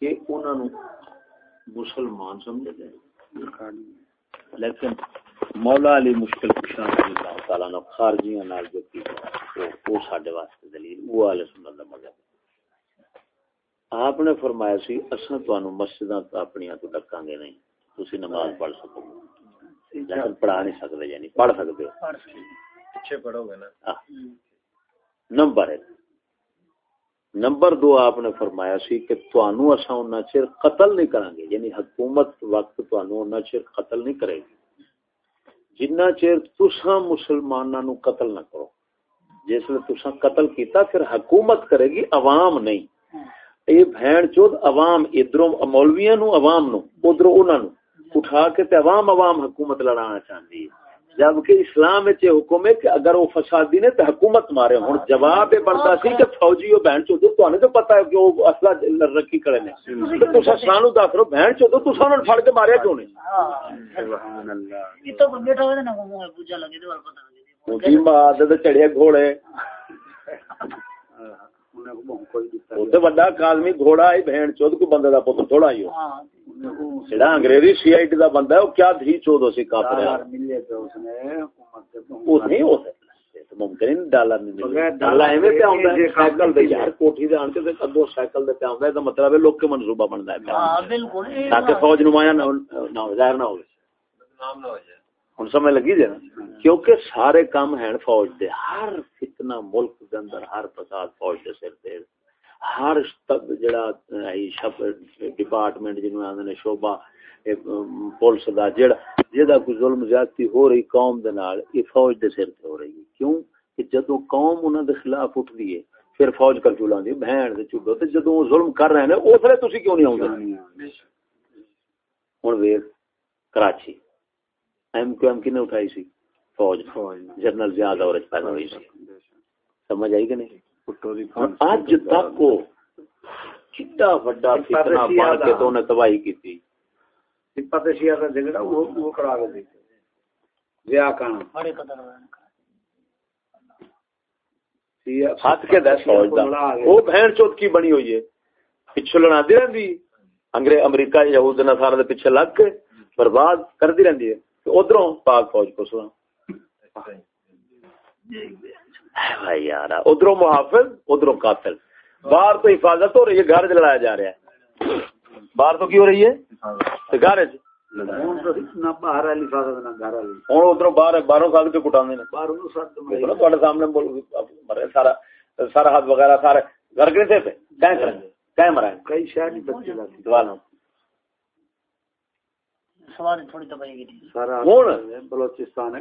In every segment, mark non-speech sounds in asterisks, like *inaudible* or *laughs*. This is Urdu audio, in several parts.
کہ انہوں مسلمان سمجھے گئے۔ لیکن مولا علی مشکل اللہ تعالیٰ نے خارجیاں نال جو کی وہ ساڈے واسطے دلیل وہ والے سنت دا مذہب آپ نے فرمایا سی اساں تانوں مسجداں اپنیاں تو ڈکاں گے نہیں تسی نماز پڑھ سکو۔ لیکن پڑھا نہیں سکتے یعنی پڑھ سکتے ہو۔ پیچھے پڑھو گے نا۔ نمبر ایک۔ نمبر دو آپ نے فرمایا سی کہ تانوں اساں انہاں چر قتل نہیں کریں گے یعنی حکومت وقت تانوں انہاں چر قتل نہیں کرے گی۔ جنہ چیر تسا مسلمانوں نو قتل نہ کرو۔ جس نے تسا قتل کیتا، پھر حکومت کرے گی عوام نہیں۔ یہ بہن چود، عوام ادھر مولویا نو، عوام نو ادھر انہوں اٹھا کے تے عوام عوام حکومت لڑانا چاہتی ہے۔ جبکہ اسلام وچ حکم ہے کہ اگر وہ فسادی نے تے حکومت مارے ہن جواب بنتا سی کہ فوجی او بہن چود تو تو پتہ ہے کہ وہ اصلا رکھی کھڑے نے۔ تے سانو دس رہو بہن چود تسا انہاں پھڑ کے ماریا کیوں نہیں سبحان اللہ یہ تو بیٹھا ہوئے نا منہ پوجا لگے تے پتہ لگے تے ماں *laughs* دے چڑھے گھوڑے کالمی گھوڑا ہی بہن چود کو بندے دا پتر تھوڑا ہی جڑا انگریزی سی آئی ٹی دا بندہ ہے وہ کیا دھی چود سی کافر وہ نہیں ہو سکتا۔ ممکن ڈالر نہیں ڈالا ایویں تے آوندا ہے سائیکل تے یار کوٹھی دے آن کے تے کدو سائیکل دے تے آوندا ہے تے مطلب ہے لوگ کے منصوبہ بندا ہے۔ ہاں بالکل تاکہ فوج نمایاں نہ ظاہر نہ ہوے نام نہ ہو جائے۔ ہوں سمجھ لگی جائے نا؟ کیونکہ سارے کام ہیں فوج دے ہر فتنہ ملک دے اندر ہر فساد فوج دے سر تے۔ ہر جڑا ڈپارٹمنٹ جنوں آندے نے شعبہ پولیس دا جڑا جدا کوئی ظلم زیادتی ہو رہی قوم دے نال یہ فوج دے سر تے ہو رہی ہے۔ کیوں؟ کہ جدوں قوم انہاں دے خلاف اٹھدی ہے پھر فوج کر چلاندی بہن دے چوبے۔ تے جدوں ظلم کر رہے ہیں اس لیے تسی کیوں نہیں اوندے ہن ویکھ کراچی۔ ایم کیو ایم کنے اٹھائی سی؟ فوج جنرل زیاد اور پیدا ہوئی سی سمجھ آئی کہ نہیں؟ اج تک کو کتا بڑا فتنہ بن کے تو نے تباہی کیتی۔ سپت شیعہ دا جھگڑا وہ وہ کرا کے دے ویا کان بڑے قدر ہاتھ کے دس فوج دا۔ وہ بہن چوت کی بنی ہوئی ہے۔ انگریز امریکہ یہود دے پیچھے لگ کے برباد کر دی رہندی ہے۔ ادھر پاک فوج کو سنا۔ یار ادھر محافظ ادھر قاتل۔ باہر تو حفاظت ہو رہی ہے، گھر لڑایا جا رہا ہے۔ باہر تو کی ہو رہی ہے؟ گھر سارا ہاتھ وغیرہ، سارے۔ گھر کے تھے مرائے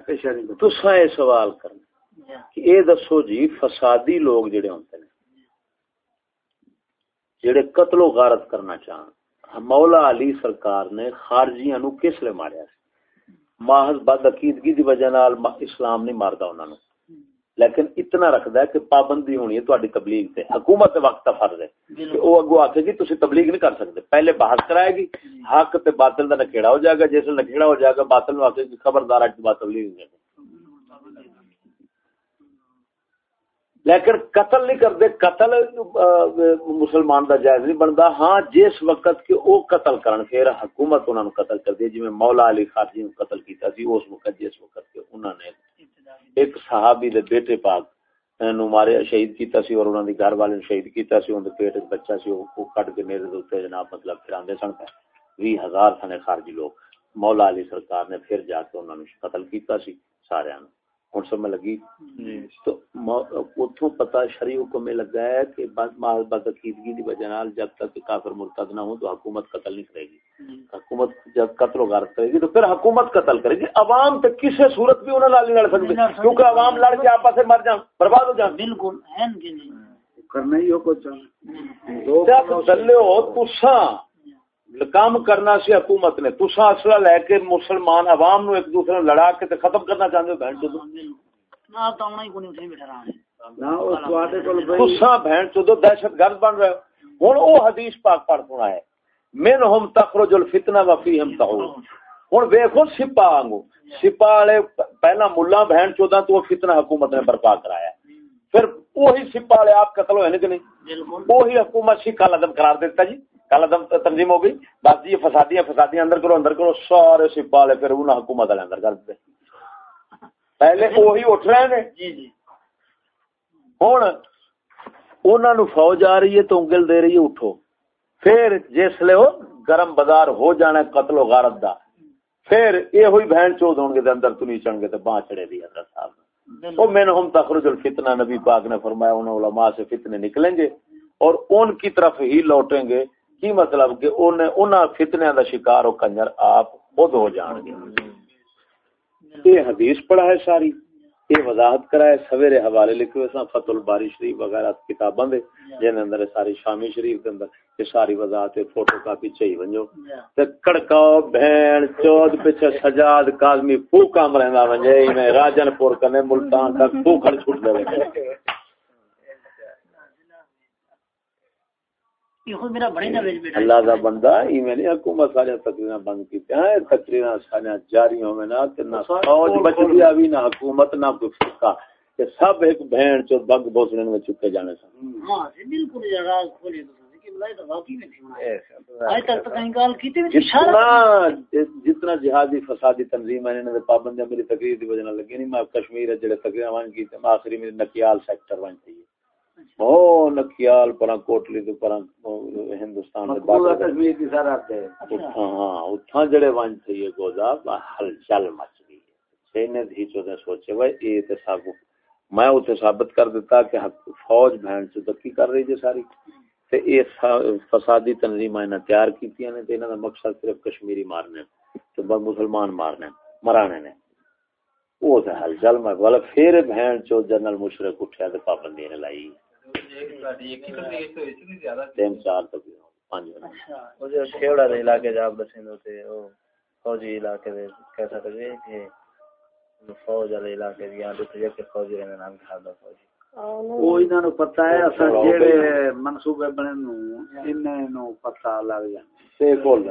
کئی شہر سوال کرنا۔ یہ دسو جی فسادی لوگ جڑے ہوتے ہیں جڑے قتل و غارت کرنا چاہن۔ مولا علی سرکار نے خارجیاں نو کس لے ماریا محض بد عقیدگی دی وجہ نال اسلام نہیں ماردا انہاں نو۔ لیکن اتنا رکھدا ہے کہ پابندی ہونی ہے تہاڈی تبلیغ تے۔ حکومت وقت فرض ہے کہ او اگو آکھے گی تسی تبلیغ نہیں کر سکتے پہلے بحث کرائے گی حق تے باطل دا نکھیڑا ہو جائے گا۔ جس نکھیڑا ہو جائے گا باطل نو آکھے گی خبردار اج بات تبلیغ نہیں لیکن قتل نہیں کرتے، قتل مسلمان دا جائز نہیں بنتا۔ ہاں جس وقت کہ او قتل کرن، پھر حکومت انہوں نے قتل کر دی جی مولا علی خارجی نے قتل کیتا سی، اس وقت، جس وقت کہ انہوں نے ایک صحابی دے بیٹے پاک نو مارے شہید کیتا سی اور انہوں نے گھر والے شہید کیتا سی ان پیٹ بچہ سی، وہ کٹ کے میرے دوتے جناب مطلب پھر آندے سن۔ پہ وی ہزار سنے خارجی لوگ، مولا علی سرکار نے پھر جا کے انہوں نے قتل کیتا سی سارے آنے ہوں سمجھ لگی۔ تو اتوں پتا شری حکم میں لگا ہے کہ بدعقیدگی کی وجہ نال جب تک کافر مرتد نہ ہو تو حکومت قتل نہیں کرے گی۔ حکومت جب قتل و غارت کرے گی تو پھر حکومت قتل کرے گی عوام تو کسی صورت بھی انہیں لال نہیں لڑ سکتی کیونکہ عوام لڑ کے آپس سے مر جان برباد ہو جان بالکل کرنا ہی ہو کچھ جب دلے ہو تساں کام کرنا سی حکومت نے۔ تسا اصلا لے کے مسلمان عوام نو ایک دوسرے لڑا کے ختم کرنا چاہتے ہو بہن چو بہن چو دہشت گرد بن رہے ہوں وہ حدیث پاک پڑھ سنا ہے۔ من ہم تخرج الفتنہ وفی ہم تہو ہوں ویکو سپا آنگو۔ سپا والے پہلا ملا بہن چودہ تو فتنہ حکومت نے برپا کرایا۔ پھر وہی سپا والے آپ قتل ہوئے کہ نہیں؟ وہی حکومت کل عدم قرار دیتا جی۔ کل تنظیم ہو گئی۔ بس جی فسادی فسادی اندر کرو اندر کرو سارے سپا والے پھر انہیں حکومت والے اندر کر دیتے پہلے وہی اٹھ رہے ہیں جی جی۔ ہوں انہوں فوج آ رہی ہے تو انگل دے رہی ہے اٹھو۔ پھر جس لے گرم بازار ہو جانا قتل و غارت دا۔ پھر یہ ہوئی بہن چود ہوں گے اندر تو نیچن گے تو باں چڑے دی حضرت صاحب۔ وہ نے ہم تخرج الفتنہ نبی پاک نے فرمایا انہوں علماء سے فتنے نکلیں گے اور ان کی طرف ہی لوٹیں گے۔ کی مطلب کہ انہیں فتنے دا شکار ہو کنجر آپ خود ہو جان گے۔ یہ حدیث پڑھا ہے ساری۔ یہ وضاحت کرائے سویرے حوالے لکھے ہوئے فت الباری شریف وغیرہ کتاباں دے جن اندر ساری شامی شریف دے اندر یہ ساری وضاحت ہے۔ فوٹو کاپی چاہیے ونجو۔ تے کڑکاؤ، بہن، چود پیچھے سجاد، کاظمی پھوکام رہندا ونجے۔ میں راجن پور کنے ملتان تک پھوکڑ چھوٹ دے اللہ دا بندہ ای میں نے حکومت سارے تقریرا بند کیتے ہیں تقریرا سارے جاری ہوے نا تے نہ فوج بچدی آوی نہ حکومت نہ کوئی فرقہ۔ کہ سب ایک بہن چو بگ میں چکے جانے سن۔ ہاں بالکل راز کھولے جتنا جہادی فسادی تنظیم ہے انہوں نے پابندیاں میری تقریر دی وجہ لگی نہیں میں کشمیر جڑے تقریر وان کی میں آخری میری نکیال سیکٹر وان تھی۔ او نکیال کوٹلی تو ہندوستان دے کشمیر دی تے ہاں اوتھاں جڑے ون تھی یہ گوزا مچ گئی۔ سینے دی سوچے وے اے تے سب میں اوتھے ثابت کر دیتا کہ فوج بہن سے تکی کر رہی جے ساری۔ تے اے فسادی تنظیماں نے تیار کیتیاں نے تے انہاں دا مقصد صرف کشمیری مارنے تے مسلمان مارنے مرانے نے۔ وہ تے ہل چل میں والا پھر بہن چو جنرل مشرق اٹھیا تے پابندی نے لائی۔ تین چار تک علاقے جاب دسیں تے او فوجی علاقے دے کیسا تے کہ فوج والے علاقے دی یہاں تے کہ فوجی رہنے نام کھا دا فوجی۔ وہ انہاں نو پتہ ہے اساں جڑے منصوبے بنے نو انہاں نو پتہ لگ جاندے۔ تے کھول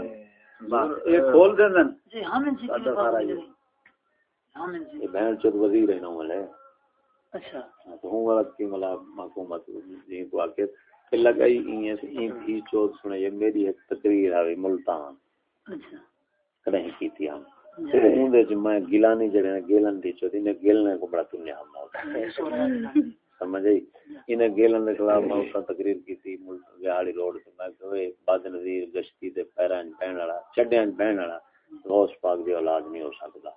بس اے کھول دین جی ہم ان سے ہم ان سے بہن چود وزیر ہے نو والے اچھا۔ تو ہوں والا کی ملا حکومت جی کو آکے کہ لگائی این این بھی چوت سنے یہ میری ایک تقریر آوی ملتان۔ اچھا۔ کہیں کی تھی ہم؟ تے ہوں دے میں گیلانی جڑے نے گیلن دی چوت انہیں گیلنے کو بڑا تنیا ہم ہوتا۔ سمجھے انہیں گیلن دے خلاف میں اس تقریر کی تھی ملتان روڈ سے۔ میں کہوے باد نظیر گشتی دے پیران پہن والا چڈیاں پہن والا غوث پاک دی اولاد نہیں ہو سکتا۔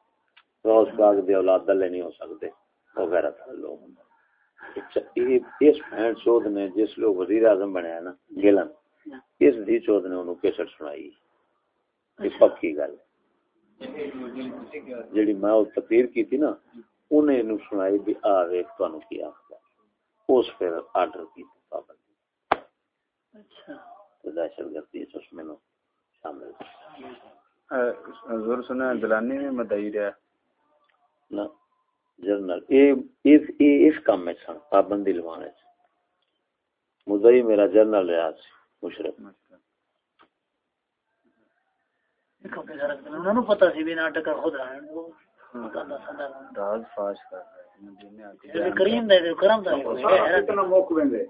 غوث پاک دی اولاد دلے نہیں ہو سکتے۔ وغیرہ تھا لوگ اس بہن چود نے جس لوگ وزیر اعظم بنیا نا گیلن اس دی چود نے انہوں کیسٹ سنائی۔ یہ پکی گل۔ جیڑی میں وہ تقریر کی تھی نا انہیں انہوں سنائی بھی آ ویک تو اس پھر آرڈر کی تھی پابندی۔ اچھا۔ دہشت گردی اس میں شامل۔ حضور سنا دلانی میں مدعی رہا۔ نہ۔ جنرل اس کام میں سن پابندی لوانے مدعی میرا جنرل ریاض مشرف۔ پتا سی بھی ناٹک خود کریم دے کرم دے۔ کتنا موقع ویندے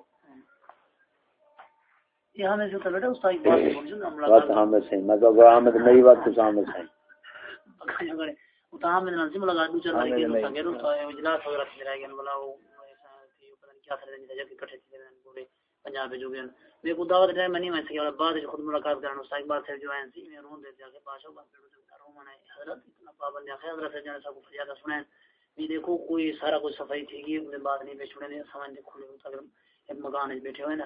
یہ ہمیں جو بیٹا استاد بات ہمیں صحیح میں کہ احمد نئی بات تو ہمیں صحیح میں نال سیم لگا دو چار ماری کے سنگے رو اجلاس وغیرہ پھر آ گئے بلا وہ کیا کرے نہیں جا کے کٹھے تھے پورے پنجاب جو گئے میں کو دعوت میں نہیں میں سکیا بعد خود ملاقات کرنا ایک بار سے جو ہیں سی میں رون دے جا کے بادشاہ بات کرو میں حضرت اتنا پابند ہے حضرت سے جانے سب کو فریاد سنیں۔ بھی دیکھو کوئی سارا کچھ صفائی تھی اس بعد نہیں بیچنے نہیں سمجھ دے کھلے تک ایک مکان وچ بیٹھے ہوئے نا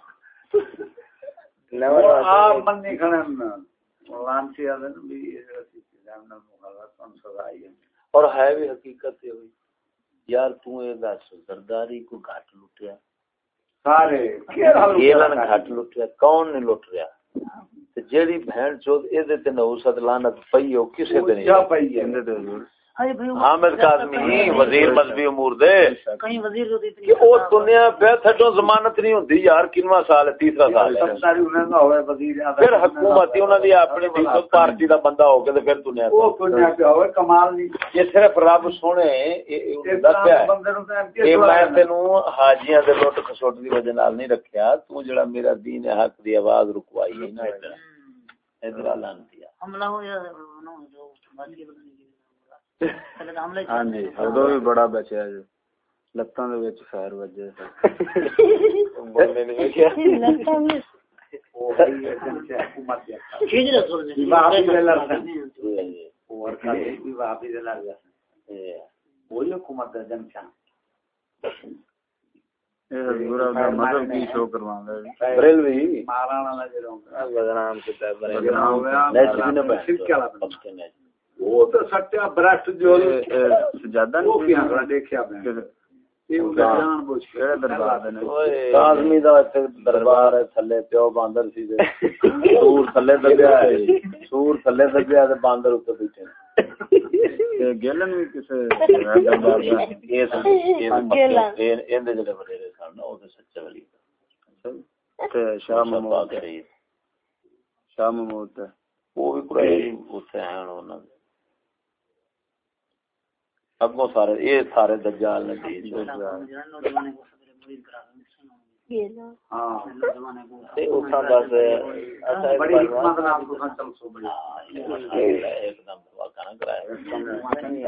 اور ہے بھی حقیقت ہوئی۔ یار تو دس زرداری کو گھٹ لٹیا سارے گھٹ کون نہیں لٹ رہا؟ جیڑی بہن چوت اے تے نوسط لعنت پئی او کسے تے نہیں۔ پئی ہے۔ حامد قاسمی وزیر مذہبی امور دے۔ کہیں وزیر جو اتنی کہ او دنیا پہ تھڈو ضمانت نہیں ہوندی یار کنواں سال ہے تیسرا سال ہے۔ ساری انہاں دا ہوے وزیر پھر حکومت انہاں دی اپنی دی پارٹی دا بندہ ہو کے تے پھر دنیا او دنیا پہ ہوے کمال نہیں۔ یہ صرف رب سونے دسیا ہے؟ اے میں تینو حاجیاں دے لوٹ کھسوٹ دی وجہ نال نہیں رکھیا۔ تو جڑا میرا دین حق دی آواز رکوائی ہے نا ادھر ادھر اعلان کیا حملہ ہو یا نو جو ہاں جی ادو بھی بڑا بچیا جی لتاں دے وچ وجے بریلوی وہ تو سٹیا جو سجادہ میں دربار تھلے پیو باندر سی سور تھلے دبیا سور تھلے دبیا باندر بیٹھے گیلن بھی کسی جڑے وڈیرے سن وہ سچے والی شاہ محمود شاہ محمود وہ بھی پورے اتنے ہیں اگوں سارے یہ سارے دجال نے دی ہاں تے اوتھا دس بڑی حکمت نال تو چل سو بڑی ایک دم واقعہ نہ کرایا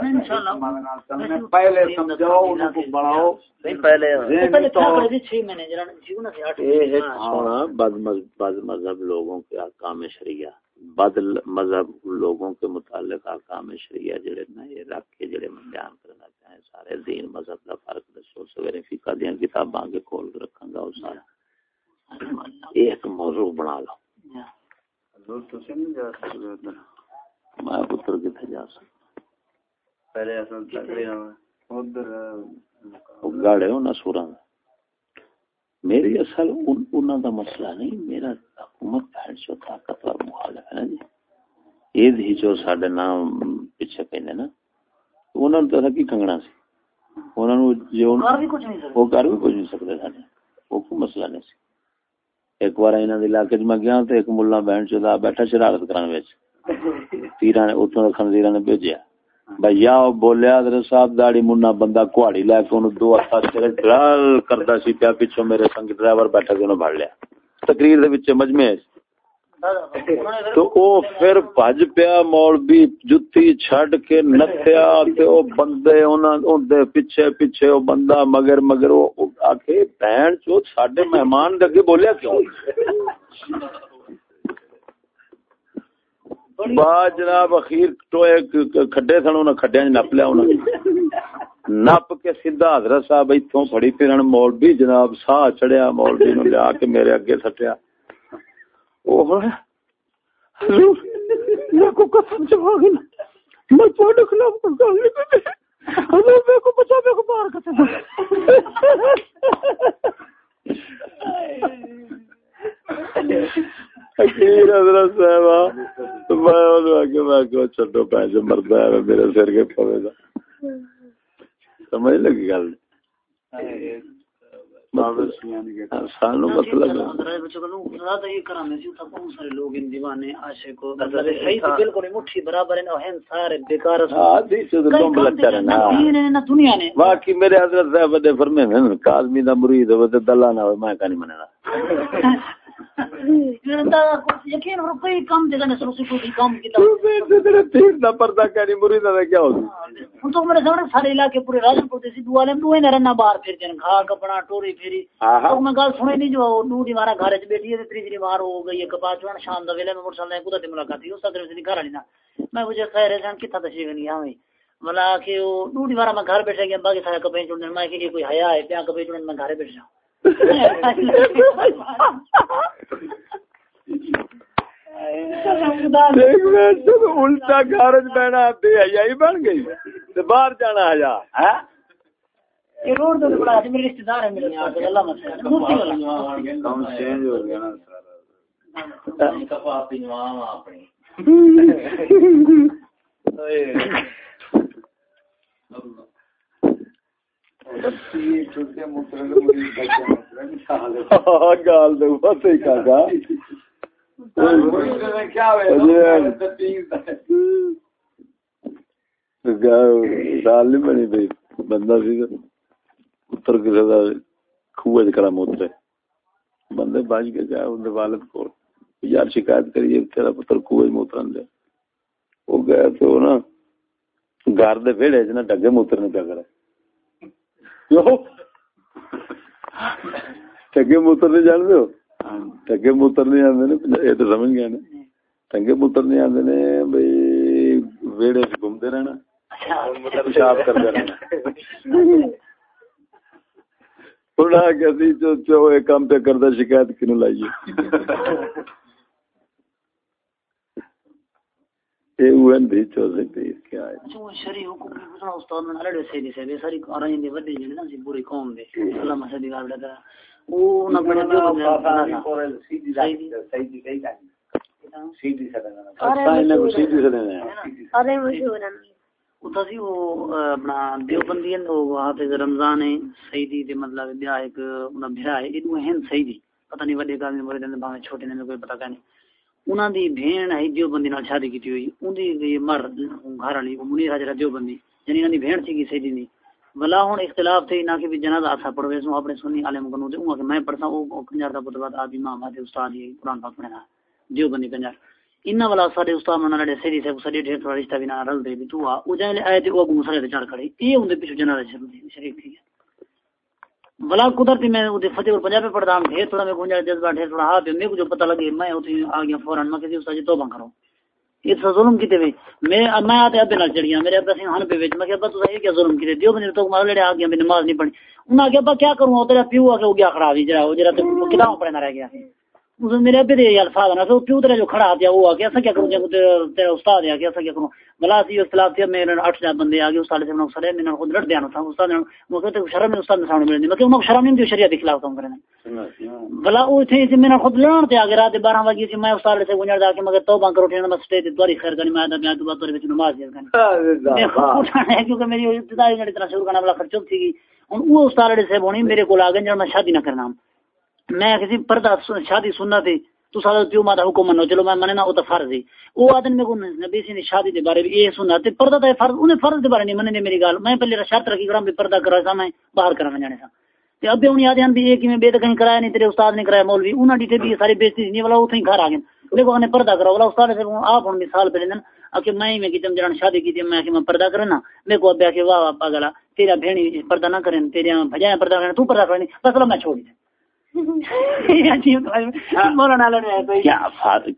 انشاءاللہ پہلے سمجھاؤ ان کو بڑھاؤ نہیں پہلے پہلے تو 6 مہینے جڑا جیون سے 8 یہ سونا بعض مذہب لوگوں کے احکام شریعہ۔ بد مذہب لوگوں کے متعلق آکام شریعہ جڑے نا یہ رکھ کے جڑے میں بیان کرنا چاہیں سارے دین مذہب کا فرق دسو۔ سویرے فقہ دیاں کتاباں کے کھول کے رکھاں گا اس سارا ایک موضوع بنا لو۔ میں پتر کتنے جا سکتا؟ پہلے اصل تقریر ادھر گاڑے ہونا سوراں میری اصل انہوں دا مسئلہ نہیں میرا حکومت بہن چو طاقتور مخالف ہے نا جی۔ عید ہی جو ساڈے نام پیچھے پینے نا انہوں نے تو کی کنگنا سی۔ انہوں نے جو وہ کر بھی کچھ نہیں سکتے ساڈے۔ وہ کوئی مسئلہ نہیں سی۔ ایک بار انہوں نے علاقے میں گیا تو ایک ملا بہن چو بیٹھا شرارت کرانے *laughs* تیرا نے اتوں خنزیرا نے بھیجیا۔ بھیا بولیا حضرت صاحب داڑی منا بندہ کوڑی لے کے انہوں دو ہاتھ سر ڈرال کردا سی، پیا پیچھے میرے سنگ ڈرائیور بیٹھا کے انہوں بھڑ لیا۔ تقریر دے وچ مجمع تو او پھر بھج پیا مولوی جُتی چھڈ کے نتھیا تے او بندے انہاں دے پیچھے پیچھے او بندہ مگر مگر او آکھے، بہن چو، ساڈے مہمان دے اگے بولیا کیوں؟ با جناب اخیر ٹوئے کھڈے سن انہاں کھڈیاں نپ لیا انہاں نپ کے سیدھا حضرت صاحب ایتھوں پھڑی پھرن مولوی جناب سا چڑھیا مولوی نو لیا کے میرے اگے سٹیا۔ او حضور میں کو قسم چوا گئی میں تواڈے خلاف کوئی گل نہیں کرتی حضور میں کو بچا میں کو باہر کتے حضرت صاحب میں چڈو پیسے مرد ہے میرے سر کے پوے گا سمجھ لگی گل؟ سانو مطلب باقی میرے حضرت صاحب فرمے کازمی دا مرید ہو دلہ نہ ہو میں کا نہیں مننا *laughs* یقین روپے کم سروسی کو کیتا دا دا کیا ہن تو میرے سامنے سارے علاقے پورے راجن کو دیسی دو عالم دوے نہ باہر پھر جن کھا کپڑا ٹوری پھیری تو میں گل سنے نہیں جو دو گھر وچ بیٹھی تیسری ہو گئی کپا شام دا ویلے میں موٹر کو تے ملاقات اس طرح سے گھر والی نا میں مجھے خیر ہے جان تشریف نہیں آویں ملا کہ وہ دو دی میں گھر بیٹھ گیا، باقی سارے کپڑے چون میں کہ کوئی حیا ہے، پیا کپڑے چون میں گھر بیٹھ جاؤں۔ الٹا گھر بہنا بن گئی۔ باہر جانا ہزار یہ روڈ تو بڑا ہے میرے رشتہ دار ہے *laughs* گال دے بہت کاکا نہیں بنی بندہ سی پتر موترے بندے بج کے گیا ان والد کو یار شکایت کریے تیرا پتر خوہ موترن دے وہ گیا تو نا گھر دے ویڑے چ نا ڈگے موترنے پیا کرے۔ ٹگے موتر نہیں جان دو ٹگے موتر نہیں آتے یہ تو سمجھ گیا نا۔ ٹگے موتر نہیں آتے نے بھائی ویڑے سے گھومتے رہنا۔ پیشاب کرتے رہنا۔ تھوڑا کسی جو جو ایک کام پہ کرتا شکایت کیوں لائیے؟ یہ وہ بھی چو سکتے کیا ہے جو شری حکم کی پوچھنا استاد نے لڑے سے سے بے ساری کاریں دے ودے جڑے نا سی پوری قوم دے۔ اللہ مسجد گال لگا وہ نہ بڑے جو سیدھی سیدھی۔ کئی سیدھی سیدھی ارے مشہور ہیں۔ اتھا سی وہ اپنا دیوبندی ہیں وہ حافظ رمضان ہے سیدی دے مطلب بیا ایک انہاں بھرا ہے ادو ہیں سیدی پتہ نہیں وڈے چھوٹے نے کوئی پتہ نہیں انہاں دی بہن ہے دیوبندی نال شادی کیتی ہوئی اون دی مر گھر والی منیر حاجرہ دیوبندی یعنی انہاں دی بہن سی کی سیدی دی بلا ہن اختلاف تھی نہ کہ بھی جنازہ اسا پڑھوے سو اپنے سنی عالم کو دے اون کہ میں پڑھتا او کنجر دا پتہ بعد آپ امام ہے استاد یہ قرآن پاک پڑھنا دیوبندی کنجر انہاں والا سارے استاد من لڑے سیدی سے سارے ڈھیر تھوڑا رشتہ بھی نہ رل دے بھی تو او جائے آئے تے او مسئلے تے چڑھ کھڑے اے اوندے پیچھے جنازہ شروع تھی شریف تھی بلا قدرتی میں اوتے فتح اور پنجاب پڑھتا ہوں۔ ڈھیر تھوڑا میں گنجا جذبہ ڈھیر تھوڑا۔ ہاں میں کو جو پتہ لگے، میں اوتے آ گیا فوراً۔ میں کسی استاد جی، توبہ کرو۔ یہ تو ظلم کیتے وے میں میں آتے ابے نال چڑھ میرے ابے سی ہن پہ وچ میں کہ ابا تو یہ کیا ظلم کیتے؟ دیو بنے تو مار لڑے آ گیا۔ میں نماز نہیں پڑھی۔ انہاں کہ ابا، کیا کروں؟ او تیرا پیو آ کے ہو گیا خراب وی جڑا وہ جڑا تو کتاب پڑھنا رہ گیا؟ میرے ابے دے الفاظ نہ تو پیو تیرا جو کھڑا دیا وہ آ کے ایسا کیا کروں جب تیرا استاد ہے کہ ایسا کیا کروں بلا سی اختلاف تھا میرے اٹھ جا بندے آ گئے استاد سے میں سڑے میں خود لڑ دیا تھا استاد نے وہ کہتے شرم میں استاد سامنے ملنے میں کہ انہوں شرم نہیں دی شریعت کے خلاف کام کرنا بلا وہ تھے کہ میں خود لڑن تے اگے رات 12 بجے سے میں استاد سے گنجر جا کے مگر توبہ کرو تے میں سٹے تے دوری خیر کرنی میں میں تو بات وچ نماز دیا کرنی کیونکہ میری ابتدائی جڑی طرح شروع کرنا والا خرچ تھی گئی ہن وہ استاد سے بونی میرے کو آ گئے جب میں شادی نہ کرنا میں کسی پردہ شادی سننا تے تو سارا پیو ماتا حکم منو، چلو میں مننا او تا فرض ہے او آدن میں کو نبی سی نے شادی دے بارے یہ سننا تے پردہ تے فرض انہیں فرض دے بارے نہیں مننے میری گال۔ میں پہلے شرط رکھی کرا بھی پردہ کرا سا، میں باہر کرا جانے سا۔ تے ابے انہی آدے ہیں بھی ایک میں بے کہیں کرایا نہیں، تیرے استاد نے کرایا، مولوی۔ انہاں ڈیٹے بھی ساری بیزتی نہیں والا اوتھے گھر آ گئے۔ دیکھو نے پردہ کرا والا استاد سے آپ ہن مثال پہ لین کہ میں میں کتم جران شادی کی میں کہ میں پردہ کرنا میں کو ابے کہ واہ واہ پاگلا تیرا بہنی پردہ نہ کرن تیرے بھجا پردہ کرن تو پردہ کرنی بس میں چھوڑ دے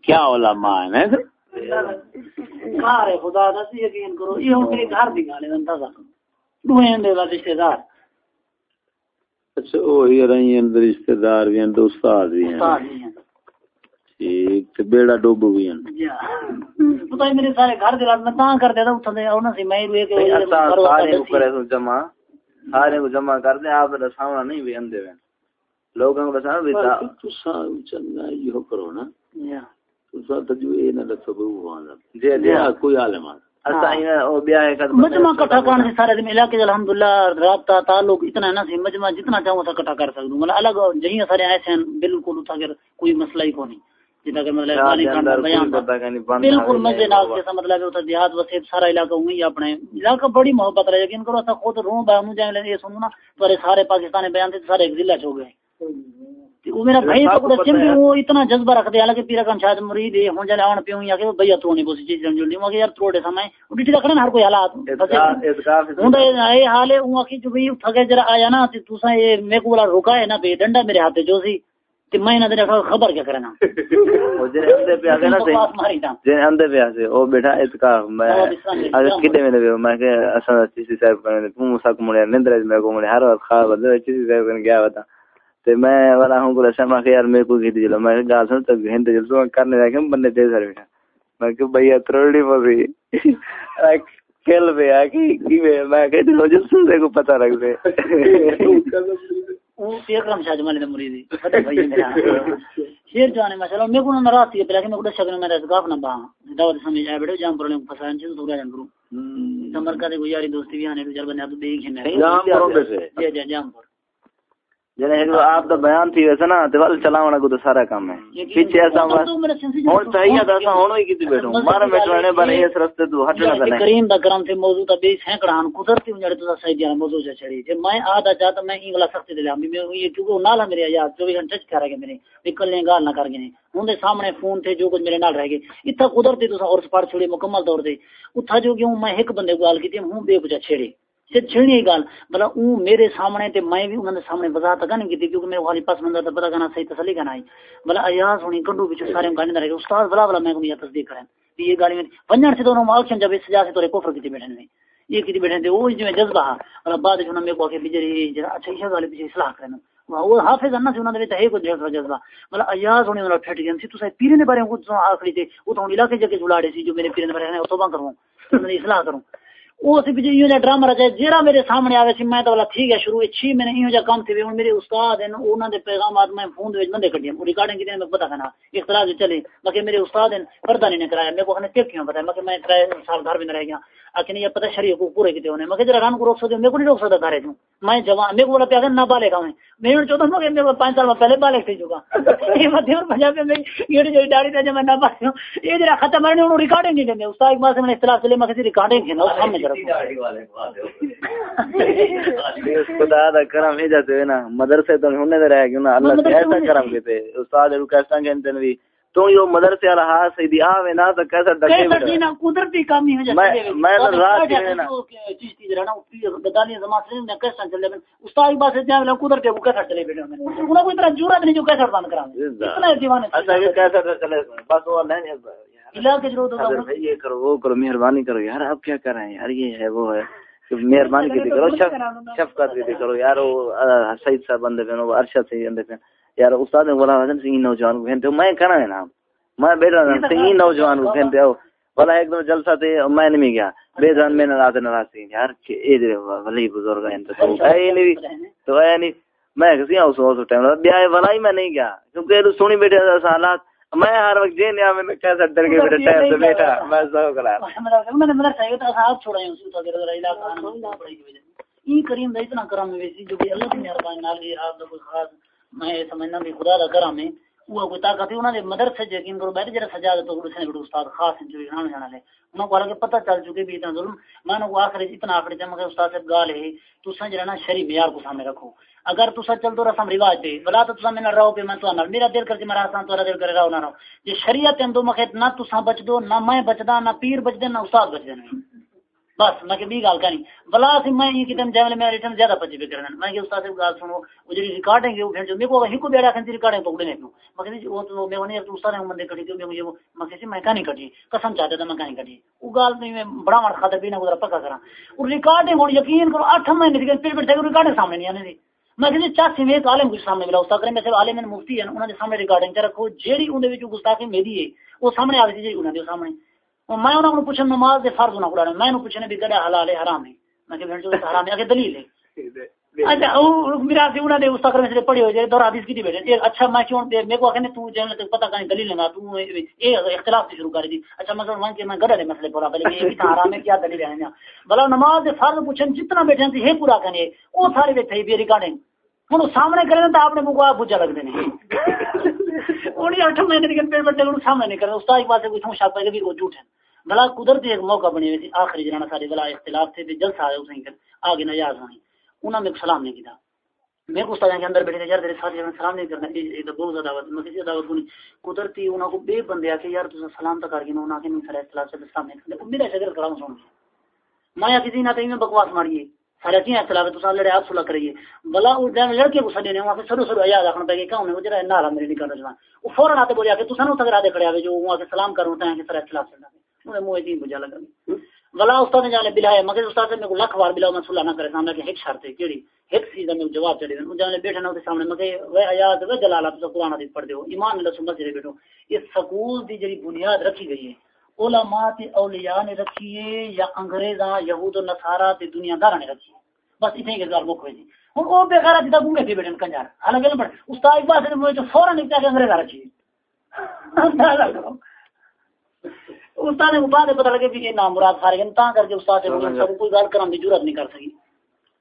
کیا علماء ہیں؟ گھر خدا دا سی یقین کرو یہ ہن میرے گھر دی گل ہے اندازہ دوہیں دے رشتہ دار اچھا وہی رہی ہیں رشتہ دار بھی ہیں استاد بھی ہیں۔ ٹھیک تے بیڑا ڈوب بھی ہیں۔ پتہ میرے سارے گھر دے میں تاں کر دیتا اٹھن دے اونا سی میں روئے کہ سارے کو کرے تو جمع سارے کو جمع کر آپ دا سامنا نہیں بھی اندے وین۔ سا چنگا یہ کرو نا۔ نہ وانا جی جی۔ کوئی عالم آتا مجمع کٹھا کرنے سے سارے علاقے الحمدللہ رابطہ تعلق اتنا ہے نا سی مجمع جتنا چاہوں تھا کٹھا کر سکوں مطلب الگ جہیں سارے ایسے ہیں بالکل اتھا کر کوئی مسئلہ ہی نہیں جتا کہ مطلب بیان بالکل مزے نال جیسا مطلب ہے دیہات وسیب سارا علاقہ ہوئی اپنے علاقہ بڑی محبت رہے یقین کرو اسا خود روح با ہوں جائیں لے یہ سنو نا سارے پاکستانی بیان تھے سارے ایک ضلع ہو گئے۔ وہ میرا بھائی تو کچھ چم وہ اتنا جذبہ رکھ دے حالانکہ پیرا کان شاید مرید ہے ہن جلے آن پیوں یا کہ بھیا تو نہیں بوسی چیز جن نہیں۔ مگر یار تھوڑے سمے وہ ڈٹی رکھنا ہر کوئی حالات۔ ہن اے حال ہے وہ کہ جو بھی تھگے جرا آیا نا تے تسا اے میں کو والا رکا ہے نا بے ڈنڈا میرے ہاتھ جو سی تے میں نہ دے خبر کیا کرنا۔ *laughs* وہ جے اندے پہ آگے نا جے اندے پہ آسے او بیٹا اتکاف میں اگر کڈے میں میں کہ اسا چیسی صاحب کرنے تو سک مڑے نندر میں کو مڑے ہر وقت خواب بدل چیسی صاحب کرنے گیا بتا تے میں والا ہوں کو سما کہ یار میرے کو گھٹ چلو میں گال سن تک ہند جلسو کرنے لگا بندے دے سر میں کہ بھیا تروڑی پوسی کل پہ آ کی میں کہتے ہوں جس سے کو پتہ لگ دے وہ اکرم شاہ جمال دے مرید ہے بھائی میرا۔ شیر جانے ماشاءاللہ میں کو ناراض تھی پہلے کہ میں کو دس شگن میرا گاف نہ با دعوت سمجھ آیا بیٹھو جام پرلے پھسان چھ دورا جان کروں سمر کا دے یاری دوستی بھی آنے تو چل تو دیکھ جام پروں پہ سے جی جام پر۔ جنے آپ دا بیان تھی ویسے نا تے ول چلاونا کو تو سارا کام ہے۔ پیچھے ایسا ہن صحیح ہن ہوئی بیٹھو۔ مار میٹھنے بنے اس تو ہٹنا کریم دا کرم موضوع تا بے سینکڑا ہن۔ قدرتی جڑے تو صحیح موضوع چ چھڑی جے میں آدا چاہتا میں ای والا سختی دے لا میں یہ کیونکہ نال میرے یاد 24 گھنٹے ٹچ کرے گے میرے نکلنے گال نہ کر گئے سامنے فون تھے جو کچھ میرے نال رہ گئے۔ قدرتی تو اور پڑھ مکمل طور تے اتھا جو میں ایک بندے کو گل کیتی ہوں بے کچھ چھڑی چھڑنی گل بلا اون میرے سامنے تے میں بھی انہاں دے سامنے وضاحت نہیں کیتی کیونکہ میں والی پاس منظر تے پتہ کرنا صحیح تسلی کرنا آئی بلا ایاز ہونی کنڈو وچ سارے گانے رہے استاد بلا بلا میں کو یہ تصدیق کریں۔ یہ گالی میں ونجن سے دونوں مالکشن جب سجا سے تورے کفر کیتی بیٹھے نے۔ یہ کیتی بیٹھے تے وہ جو جذبہ بلا بعد وچ میں کو کہ بجری اچھا یہ گالی پیچھے اصلاح کرنا وہ حافظ انہاں سے انہاں دے تے کو جذبہ جذبہ۔ بلا ایاز ہونی انہاں پھٹ گئے سی۔ تو پیرے نے بارے کو آخری تے۔ وہ تو علاقے جگہ جلاڑے سی جو میرے پیرے نے بارے نے توبہ کروں۔ اصلاح کروں۔ اس پیچھے یوں جا ڈرامہ رچا جیرا میرے سامنے آوے سی، میں تو والا ٹھیک ہے، شروع چھ میں نے یوں جا کام تھے ہن میرے استاد ہیں انہاں دے پیغامات میں فون دے وچ بندے کڈی ہیں ریکارڈنگ کیتے میں پتہ کنا اختلاف چلے مگر میرے استاد ہیں پردہ نہیں کرایا میں کو نے ٹیپ کیوں پتہ مگر میں کرائے سال گھر میں رہ گیا۔ اکنے یہ پتہ شریعت کو پورے کیتے ہونے مگر جرا ران کو روک سکتے میں کو نہیں روک سکتا گھر جو میں جوان میں کو بولا پیا نہ بالے کا میں میں چوتھا مگر میرے پانچ سال پہلے بالے تھے جو یہ مدھے پنجاب میں یہ جو داڑھی تے میں نہ بالے یہ جرا ختم کرنے انہوں ریکارڈنگ نہیں دے استاد اقبال سے میں اختلاف چلے مگر ریکارڈنگ ہے نا سامنے۔ خدا دا کرم ہے جاتے نا مدرسے تو ہونے دے رہ گیا نا؟ اللہ ایسا کرم کیتے۔ استاد رو کیسا گنتے نے تو یہ مدرسے والا ہاں سیدھی آوے نا تو کیسا ڈکے نا قدرتی کام ہی ہو جاتا میں رات کے نا؟ چیز رہنا بدانی زمان سے میں کیسا چلے میں استاد کی بات جاوے قدرت کو کیسا چلے بیٹھے میں انہاں کوئی طرح جرات نہیں جو کیسا بند کرا اتنا دیوانے اچھا کیسا چلے بس وہ نہیں یہ کرو وہ کرو مہربانی کرو۔ یار اب کیا کر رہے ہیں؟ یار یہ ہے وہ ہے۔ مہربانی کی کرو شفقت کی کرو۔ یار وہ سعید صاحب بندے پہ ارشد سے بندے پہ یار استاد غلام حسن سنگھ نوجوان کو کہتے میں کہنا ہے نا میں بیٹھا تھا سنگھ نوجوان کو کہتے ہو۔ بلا ایک دم جلسہ تھے میں نہیں گیا۔ بے جان میں ناراض ناراض تھی۔ یار اے دے ولی بزرگ ہیں تو اے نہیں۔ تو اے نہیں۔ میں کسی اس اس ٹائم بیاہ والا ہی میں نہیں گیا۔ کیونکہ سونی بیٹھے حالات میں ہر وقت جے نیا میں کیسا ڈر کے بیٹھا ٹائم سے بیٹھا میں سو کرا میں نے ہے تو صاحب چھوڑا تو دیر دیر علاقہ یہ کریم دا اتنا کرم ویسی جو اللہ کی مہربانی نال یہ آپ دا کوئی خاص میں سمجھنا بھی خدا دا کرم ہے۔ وہ کوئی طاقت ہے انہوں نے مدرسے یقین کرو بیٹھے جڑا سجاد تو اس نے استاد خاص ہیں جو جان جانا لے۔ انہوں کو الگ پتہ چل چکے بھی اتنا ظلم۔ میں نے کو آخر اتنا آخر جب مگر استاد صاحب گال ہے تو سن جڑا نا شری معیار کو سامنے رکھو۔ اگر تو چل تو رسم رواج پہ بلا تو تسا میں رہو پہ میں تو میرا دل کر کے میرا آسان تو دل کر رہا نہ رہو۔ یہ شریعت اندو مخیت نہ تسا بچ دو نہ میں بچدا، نہ پیر بچ دے نہ استاد بچ دے بس، میں کہ بھی گل کرنی۔ بلا سی میں یہ کتم جے میں ریٹرن زیادہ پچی پہ کرنا۔ میں کہ استاد سے گل سنو، وہ جڑی ریکارڈنگ ہے، وہ جو میرے کو ہکو بیڑا کھن ریکارڈنگ تو اڑنے کیوں میں کہ وہ تو میں نے استاد نے بندے کٹی تو میں میں کہ میں کہانی کٹی قسم چاہتے تو میں کہانی کٹی وہ گل نہیں میں بڑا مار خاطر بھی نہ گزرا پکا کرا وہ ریکارڈنگ ہن یقین کرو 8 مہینے دی پھر پھر ریکارڈنگ سامنے نہیں آنے دی۔ میں کہ چاسی میں ایک عالم کچھ سامنے ملا۔ استاد کرے میں سے عالم مفتی ہیں، انہوں نے سامنے ریکارڈنگ چ رکھو۔ جیڑی اون دے وچ گستاخی میری ہے، وہ سامنے آ گئی جی انہوں دے سامنے۔ میں انہوں کو پوچھن نماز دے فرض نہ پڑھانا میں انہوں پوچھنے بھی گڑا حلال ہے، حرام ہے؟ میں کہ بھنجو حرام ہے، اگے دلیل ہے۔ اچھا او میرا سی انہوں نے استاد کرنے سے پڑھی ہو جائے دور حدیث کی بیٹھے۔ اچھا میں کیوں دے میرے کو کہنے تو جن تے پتہ کہیں دلیل نہ تو اے اختلاف شروع کر دی۔ اچھا مثلا مان کے میں گڑا دے مسئلے پورا بلے یہ بھی حرام ہے، کیا دلیل ہے؟ بلا نماز دے فرض پوچھن جتنا بیٹھے تھے ہے پورا کرنے او سارے بیٹھے بھی ریکارڈنگ۔ ہوں سامنے کریں تو آپ نے کو بجا لگتے ہیں انہیں اٹھ مہینے کے سامنے نہیں کریں استاد کے پاس شاپ بھی وہ جھوٹ قدرتی ایک موقع بنی ہوئی تھی آخری جانا سارے اختلاف تھے جلسہ آئے اسے کر آگے نجاز ہونی انہوں نے سلام نہیں کیا کو استاد کے اندر بیٹھے تھے یار تیرے ساتھ سلام نہیں کرنا یہ بہت زیادہ دعوت میں کسی دعوت قدرتی انہوں کو بے بندے آ کے یار تو سلام تو کر کے انہوں نے اختلاف سے سلام نہیں کرنا میرا شگر کلام سن کسی نہ میں بکواس ماریے سارے کی اختلاف تو سال لڑے، آپ صلح کریے۔ بلا وہ جب لڑکے کو سڈے نے وہاں سے سرو سرو یاد رکھنا پہ کہ وہ جرا نالا میرے نہیں کرنا وہ فوراً آتے بولے کہ تو سنو تک راتے کھڑے آئے جو وہاں سے سلام کروں تاکہ سارے اختلاف چلنا انہیں منہ دین بجا لگا۔ بلا استاد نے جانے بلایا، مگر استاد سے میں کو لکھ بار بلاؤ، میں صلح نہ کرے، سامنے کہ ایک شرط ہے، کیڑی؟ ایک چیز میں جواب چڑے وہ جانے بیٹھے نہ سامنے، میں کہ وہ آیات و جلالہ تو قرآن حدیث پڑھ دیو ایمان اللہ سمجھ رہے بیٹھو اس سکول دی جڑی بنیاد رکھی گئی ہے علماء تے اولیاء نے رکھی ہے یا انگریزاں یہود و نصارا تے دنیا دار نے رکھی ہے۔ بس اتنے کے گل مک ہوئی ہن او بے غیرت دا گونگے تھی بیٹھن کنجار۔ حالانکہ نہ پڑھ استاد اقبال نے مجھے فوراں نکلا کہ انگریزاں رکھی استاد نے بعد پتہ لگے کہ یہ نام مراد سارے ہیں تاں کر کے استاد سب کوئی گل کرن دی ضرورت نہیں کر سکی۔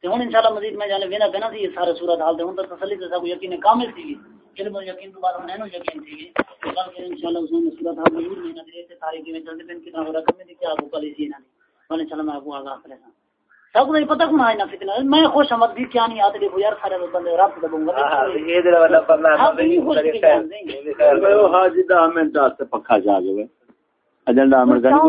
تے ہن انشاءاللہ مزید میں جانے وینا پینا سی یہ سارے صورت حال دے ہن تو تسلی سے سب یقین کامل تھی علم یقین تو بعد میں نو یقین تھی کل کے انشاءاللہ اس نے صورت حال ضرور میں نہ دے تے تاریخ میں چلتے پن کتنا ہو رہا میں کیا ابو کلی سی نہ نے چلو میں ابو آگاہ کرے سب کو پتہ کون آئے نہ فتنہ۔ میں خوش آمد بھی کیا نہیں آتے دیکھو یار سارے بندے رب دبوں گا۔ ہاں یہ دل والا پڑھنا ہے حاجی دا ہمیں دس پکھا جا گئے۔ ایجنڈا امر گن کو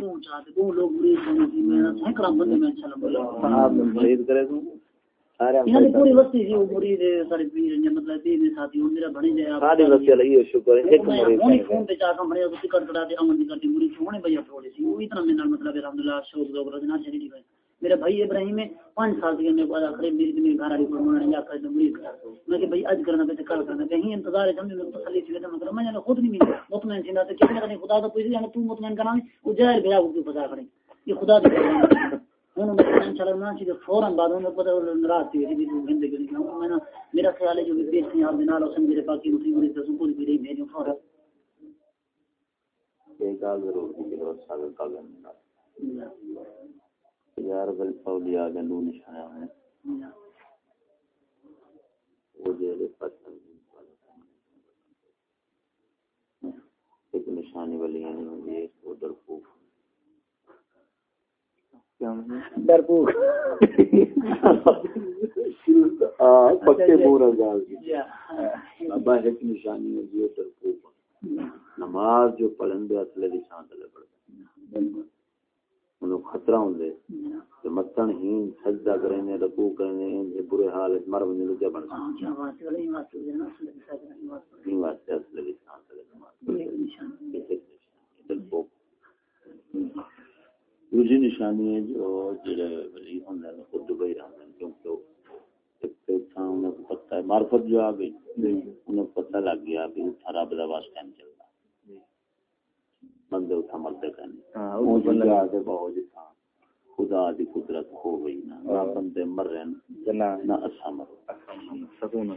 ہیں؟ ہاں بندے باہر نکلتے ہیں ہاں ایچا اور کہتے ہو باہر صحیح چاہیے کتنے کلا لانے ضرورت پوری وستی سی پوری سارے پیر مطلب پیر ساتھی میرا بنی جائے ساری وستی لگی شکر ہے ایک مرید فون پہ چا کم بڑے اس کر کڑا دے امن دی کرتی پوری سونے بھیا تھوڑی سی وہ اتنا میرا مطلب الحمدللہ شوق لوگ رجنا چلی دی میرا بھائی ابراہیم ہے پانچ سال سے میرے کو آخر میری میری گھر والی کو نے جا کر بڑی میں کہ بھائی اج کرنا پہ کل کرنا کہیں انتظار ہے سمجھ میں تسلی تھی میں میں نے خود نہیں ملی مطمئن نہ کہ کتنے خدا تو پوچھ جانا تو مطمئن کرنا وہ جائر بھیا کو پھسا کھڑے یہ خدا دی ہوں میں انشاءاللہ نہ چیز فوراً بعد میں پتہ ناراض تھی کہ زندگی نہیں میں میرا خیال ہے جو بھی بیچ ہیں آپ دے نال اسن میرے پاکی مری سکول بھی نہیں بھیجو فوراً۔ ایک گل ضرور کی کہ سال یار نشایا ہے وہ ایک نشانی والی وہ ڈرپوک پکے بورا ابا ایک نشانی ہے جو ڈرپوک نماز جو پڑھن دے اصلے دی شان تے پڑھدا انہوں خطرہ ہوں دے کہ متن ہی سجدہ کریں نے رکوع کریں نے ان سے برے حال مر بنے سکتے ہیں واسطے اصل لسان سے دوسری نشانی۔ ہے جو جڑے ولی ہوں نے خود دبئی ہیں کیونکہ ایک انہیں پتہ ہے معرفت جو آ گئی انہیں پتہ لگ گیا کہ رب دا واسطہ بندے مرتے ہاں دے بہو جتھا خدا دی قدرت ہو گئی نا نہ بندے نہ اسا مر سکون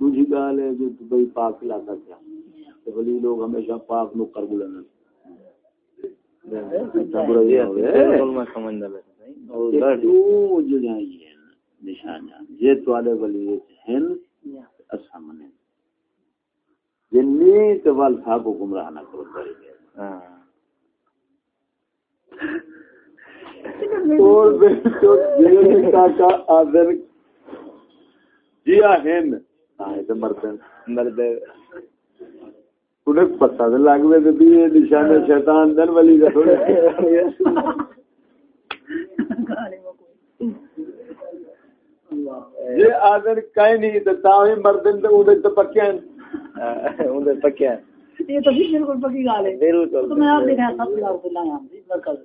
دوسری گال ہے جو دبئی پاک علاقہ کیا ولی لوگ ہمیشہ پاک نو کر تو ولی ہیں اسا منے جنی تو وال صاحب کو گمراہ نہ کرو بڑی اور جیا ہن۔ انہیں پتہ تو لگ بھی یہ نشان شیطان دن والی کا تھوڑے یہ آدر کہیں نہیں تو مردن تو انہیں تو پکے ہیں۔ پکیا یہ تو بالکل پکی گال ہے۔ تو میں آپ دیکھا سب لاکھ تو لایا مرکز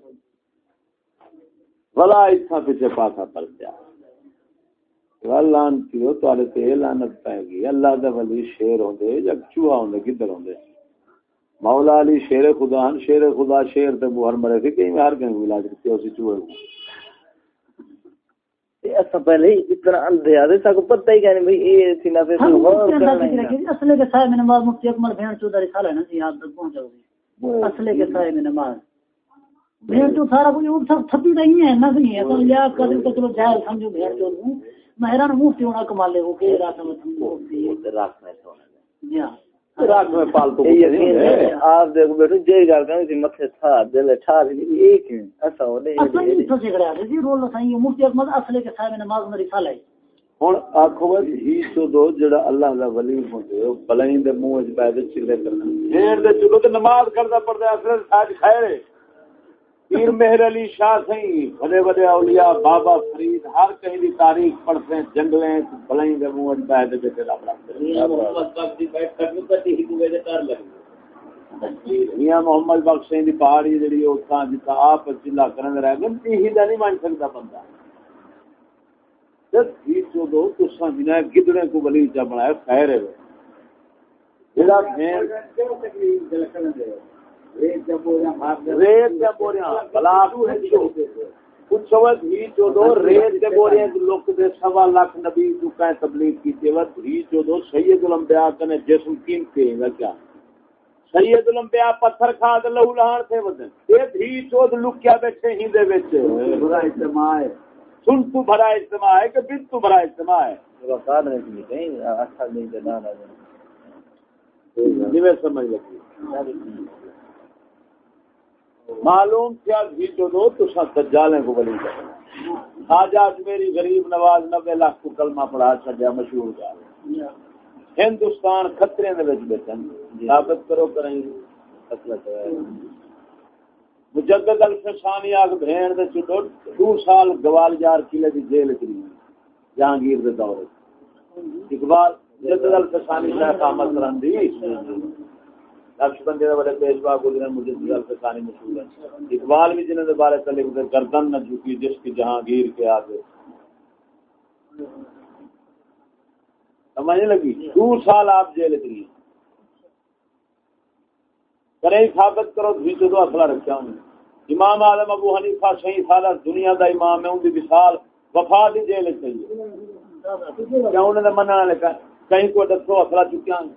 بلا اتھا پیچھے پاسا پل گیا لانتی ہو تو تے لانت پائے گی اللہ دے ولی شیر ہوندے یا چوہا ہوندے کدھر ہوندے؟ مولا علی شیر خدا ہن شیر خدا شیر تے بوہر مرے۔ کہیں ہر کہیں اسی چوہے کو؟ پہلے اتنا اندھے آدھے سا کو پتہ ہی کہنے بھئی اے تھی نہ پھر اصلے کے سائے میں نماز مفتی اکمل بھین چودہ رسالہ ہے نا جی آپ تک پہنچا ہوگی اصلے کے سائے میں نماز بھین چود سارا کوئی اوٹ سب تھپی نہیں ہے نہ نہیں ہے تو لیا کر دل کو چلو جائل سمجھو بھین چود ہوں مہران مفتی ہونا کمال لے وہ کہ رات میں مفتی رات میں سونا جی ہاں آپ دیکھو بیٹھو جی گل کرنی سی متھے تھا دل ٹھا دی ایک ایسا ہو نہیں اصل نہیں تو سیکھ رہا جی رول سائیں مفتی احمد اصل کے صاحب نماز میں رسالہ ہے۔ ہوں آخو ہی چودو جڑا اللہ دا ولی ہوندے او بلائیں دے منہ وچ پے تے چلے کرنا۔ بھیڑ دے چلو تے نماز کردا پڑدا اصل ساج خیر ہے۔ پیر مہر علی شاہ سہی بڑے بڑے اولیاء بابا فرید ہر کہیں دی تاریخ پڑھتے ہیں جنگلیں بلائیں دے منہ وچ پے تے بیٹھے رب رب محمد پاک دی بیٹھ کرنی پتی ہی کوے دے کر لگی۔ میاں محمد بخش دی پہاڑی جڑی او تھاں جتا آپ چلا کرن رہ گئے ہی دا نہیں مان سکدا بندہ۔ گدڑے کو بلی چا بنایا خیر ہے۔ سوا لاکھ نبی تبلیغ کی سید الانبیاء کنے جسم قیمتی ہے کیا؟ سید الانبیاء پتھر کھا دے لہو لہان تھے ودن اے دھی چود لکیا بیٹھے ہی دے وچ۔ برا اجتماع ہے۔ سن تو بھرا اجتماع ہے کہ بن تو بھرا اجتماع ہے۔ سمجھ لگی۔ معلوم کیا بھی جو دو تو سب دجالیں کو بلی کریں آج آج میری غریب نواز نبے لاکھ کو کلمہ پڑھا چڑیا مشہور کا ہندوستان خطرے میں بیٹھن ثابت کرو کریں گے مجدد الفسانی آگ بھین دے چھوٹو دو سال گوال جار کلے دی جیل کری۔ جہانگیر دے دور اقبال، مجدد الفسانی شاہ احمد رہندی نقش بندے دے بڑے پیشوا گزرے مجدد الفسانی مشہور ہے اقبال بھی جنہوں دے بارے تلک دے، گردن نہ جھکی، جس کی جہانگیر کے آگے۔ سمجھنے لگی؟ دو سال آپ جیل کری کرے ثابت کرو بھی تو اصلہ رکھا ہوں۔ امام اعظم ابو حنیفہ صحیح سالہ دنیا دا امام ہے، ان دی مثال وفا دی جیل چاہیے۔ کیا انہوں نے منع لکھا کہیں کو دسو اصلہ چکیا ہوں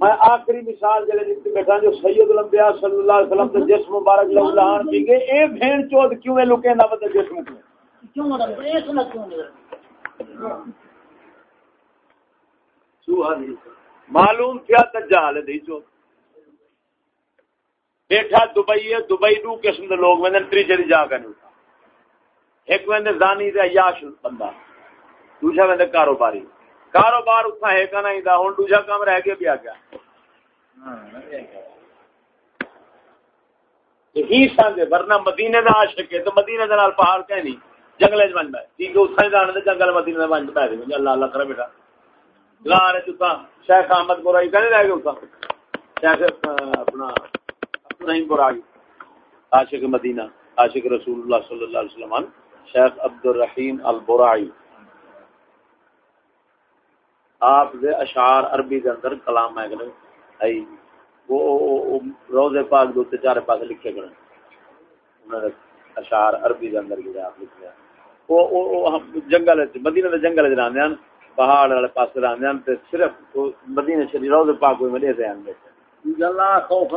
میں آخری مثال جلے جتنے بیٹھا جو سید الانبیاء صلی اللہ علیہ وسلم سے جسم مبارک لہو لہان پی گئے۔ اے بھین چود کیوں ہے لکے نہ بتا جسم کیوں معلوم کیا تجال ہے دی چود بیٹھا دبئی ہے دبئی دو قسم دے لوگ ویندے تریجے دی جا کے نہیں ایک ویندے زانی تے عیاش بندہ دوسرا ویندے کاروباری۔ کاروبار اتنا ہے کا نہیں دا ہن دوسرا کام رہ گیا بھی آ گیا۔ ہی سانگے ورنہ مدینے دا عاشق ہے تو مدینے دے نال پہاڑ کہ نہیں وچ ٹھیک ہے جنگل مدینے اللہ اللہ کرے بیٹا۔ لا رہے تو شیخ احمد گورائی کہنے رہ گیا اتھا شیخ اپنا نہیں برائی۔ عاشق مدینہ عاشق رسول اللہ صلی اللہ علیہ وسلم شیخ عبد الرحیم البرائی۔ آپ دے اشعار عربی دے اندر کلام ہے کہ ہے وہ روزے پاک دو تے چار پاس لکھے گئے انہوں نے اشعار عربی دے اندر گئے آپ لکھے وہ جنگل مدینہ دے جنگل وچ رہندے ہیں پہاڑ والے پاس رہندے ہیں تے صرف مدینہ شریف روزے پاک کوئی ملے تے ہیں خوف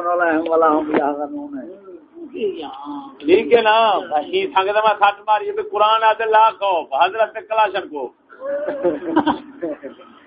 ٹھیک ہے نا؟ سنگ میں سٹ ماری قرآن آتے لا خوف حضرت کلاشن کو۔ *laughs*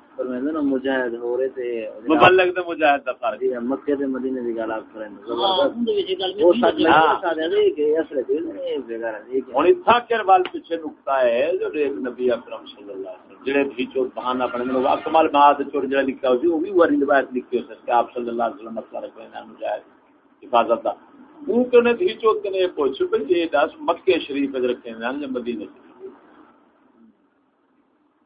مجاہد ہو رہے مبلغ تے مجاہد دا فرق ہے مکے تے مدینے دی گل اپ کرن زبردست وہ سچ ہے کہ اصل تے بغیر ہن تھا کر وال پیچھے نقطہ ہے جو ایک نبی اکرم صلی اللہ علیہ وسلم جڑے بھی چور بہانہ بنے نو اکمل بعد چور جڑا لکھا وہ بھی روایت لکھی ہو کہ آپ صلی اللہ علیہ وسلم مسئلہ کوئی نہ مجاہد حفاظت دا وہ کنے بھی چور کنے پوچھ پہ یہ دس مکے شریف وچ رکھے ہیں مدینے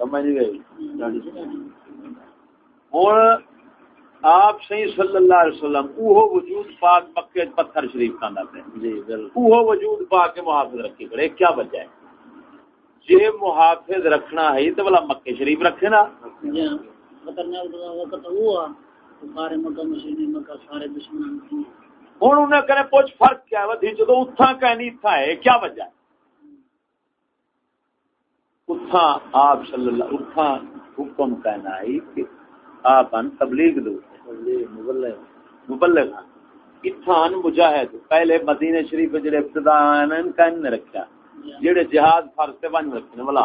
سمجھ گئی ہوں آپ صحیح صلی اللہ علیہ وسلم اوہ وجود پاک مکے پتھر شریف کا نام ہے۔ جی بالکل۔ اوہ وجود پاک کے محافظ رکھی کرے کیا وجہ ہے؟ جی محافظ رکھنا ہے تو بلا مکے شریف رکھے نا۔ ہوں انہیں کرے پوچھ فرق کیا ہے؟ جدو اتھا کہنی ہے کیا وجہ ہے؟ اتھا آپ صلی اللہ اتھا حکم کہنا ہے کہ آپ ان تبلیغ دو۔ مبلغ۔ اتھان مجاہد۔ پہلے مدینہ شریف جڑے ابتدا ان کہن نے رکھا جڑے جہاد فرض تے ون رکھنے والا۔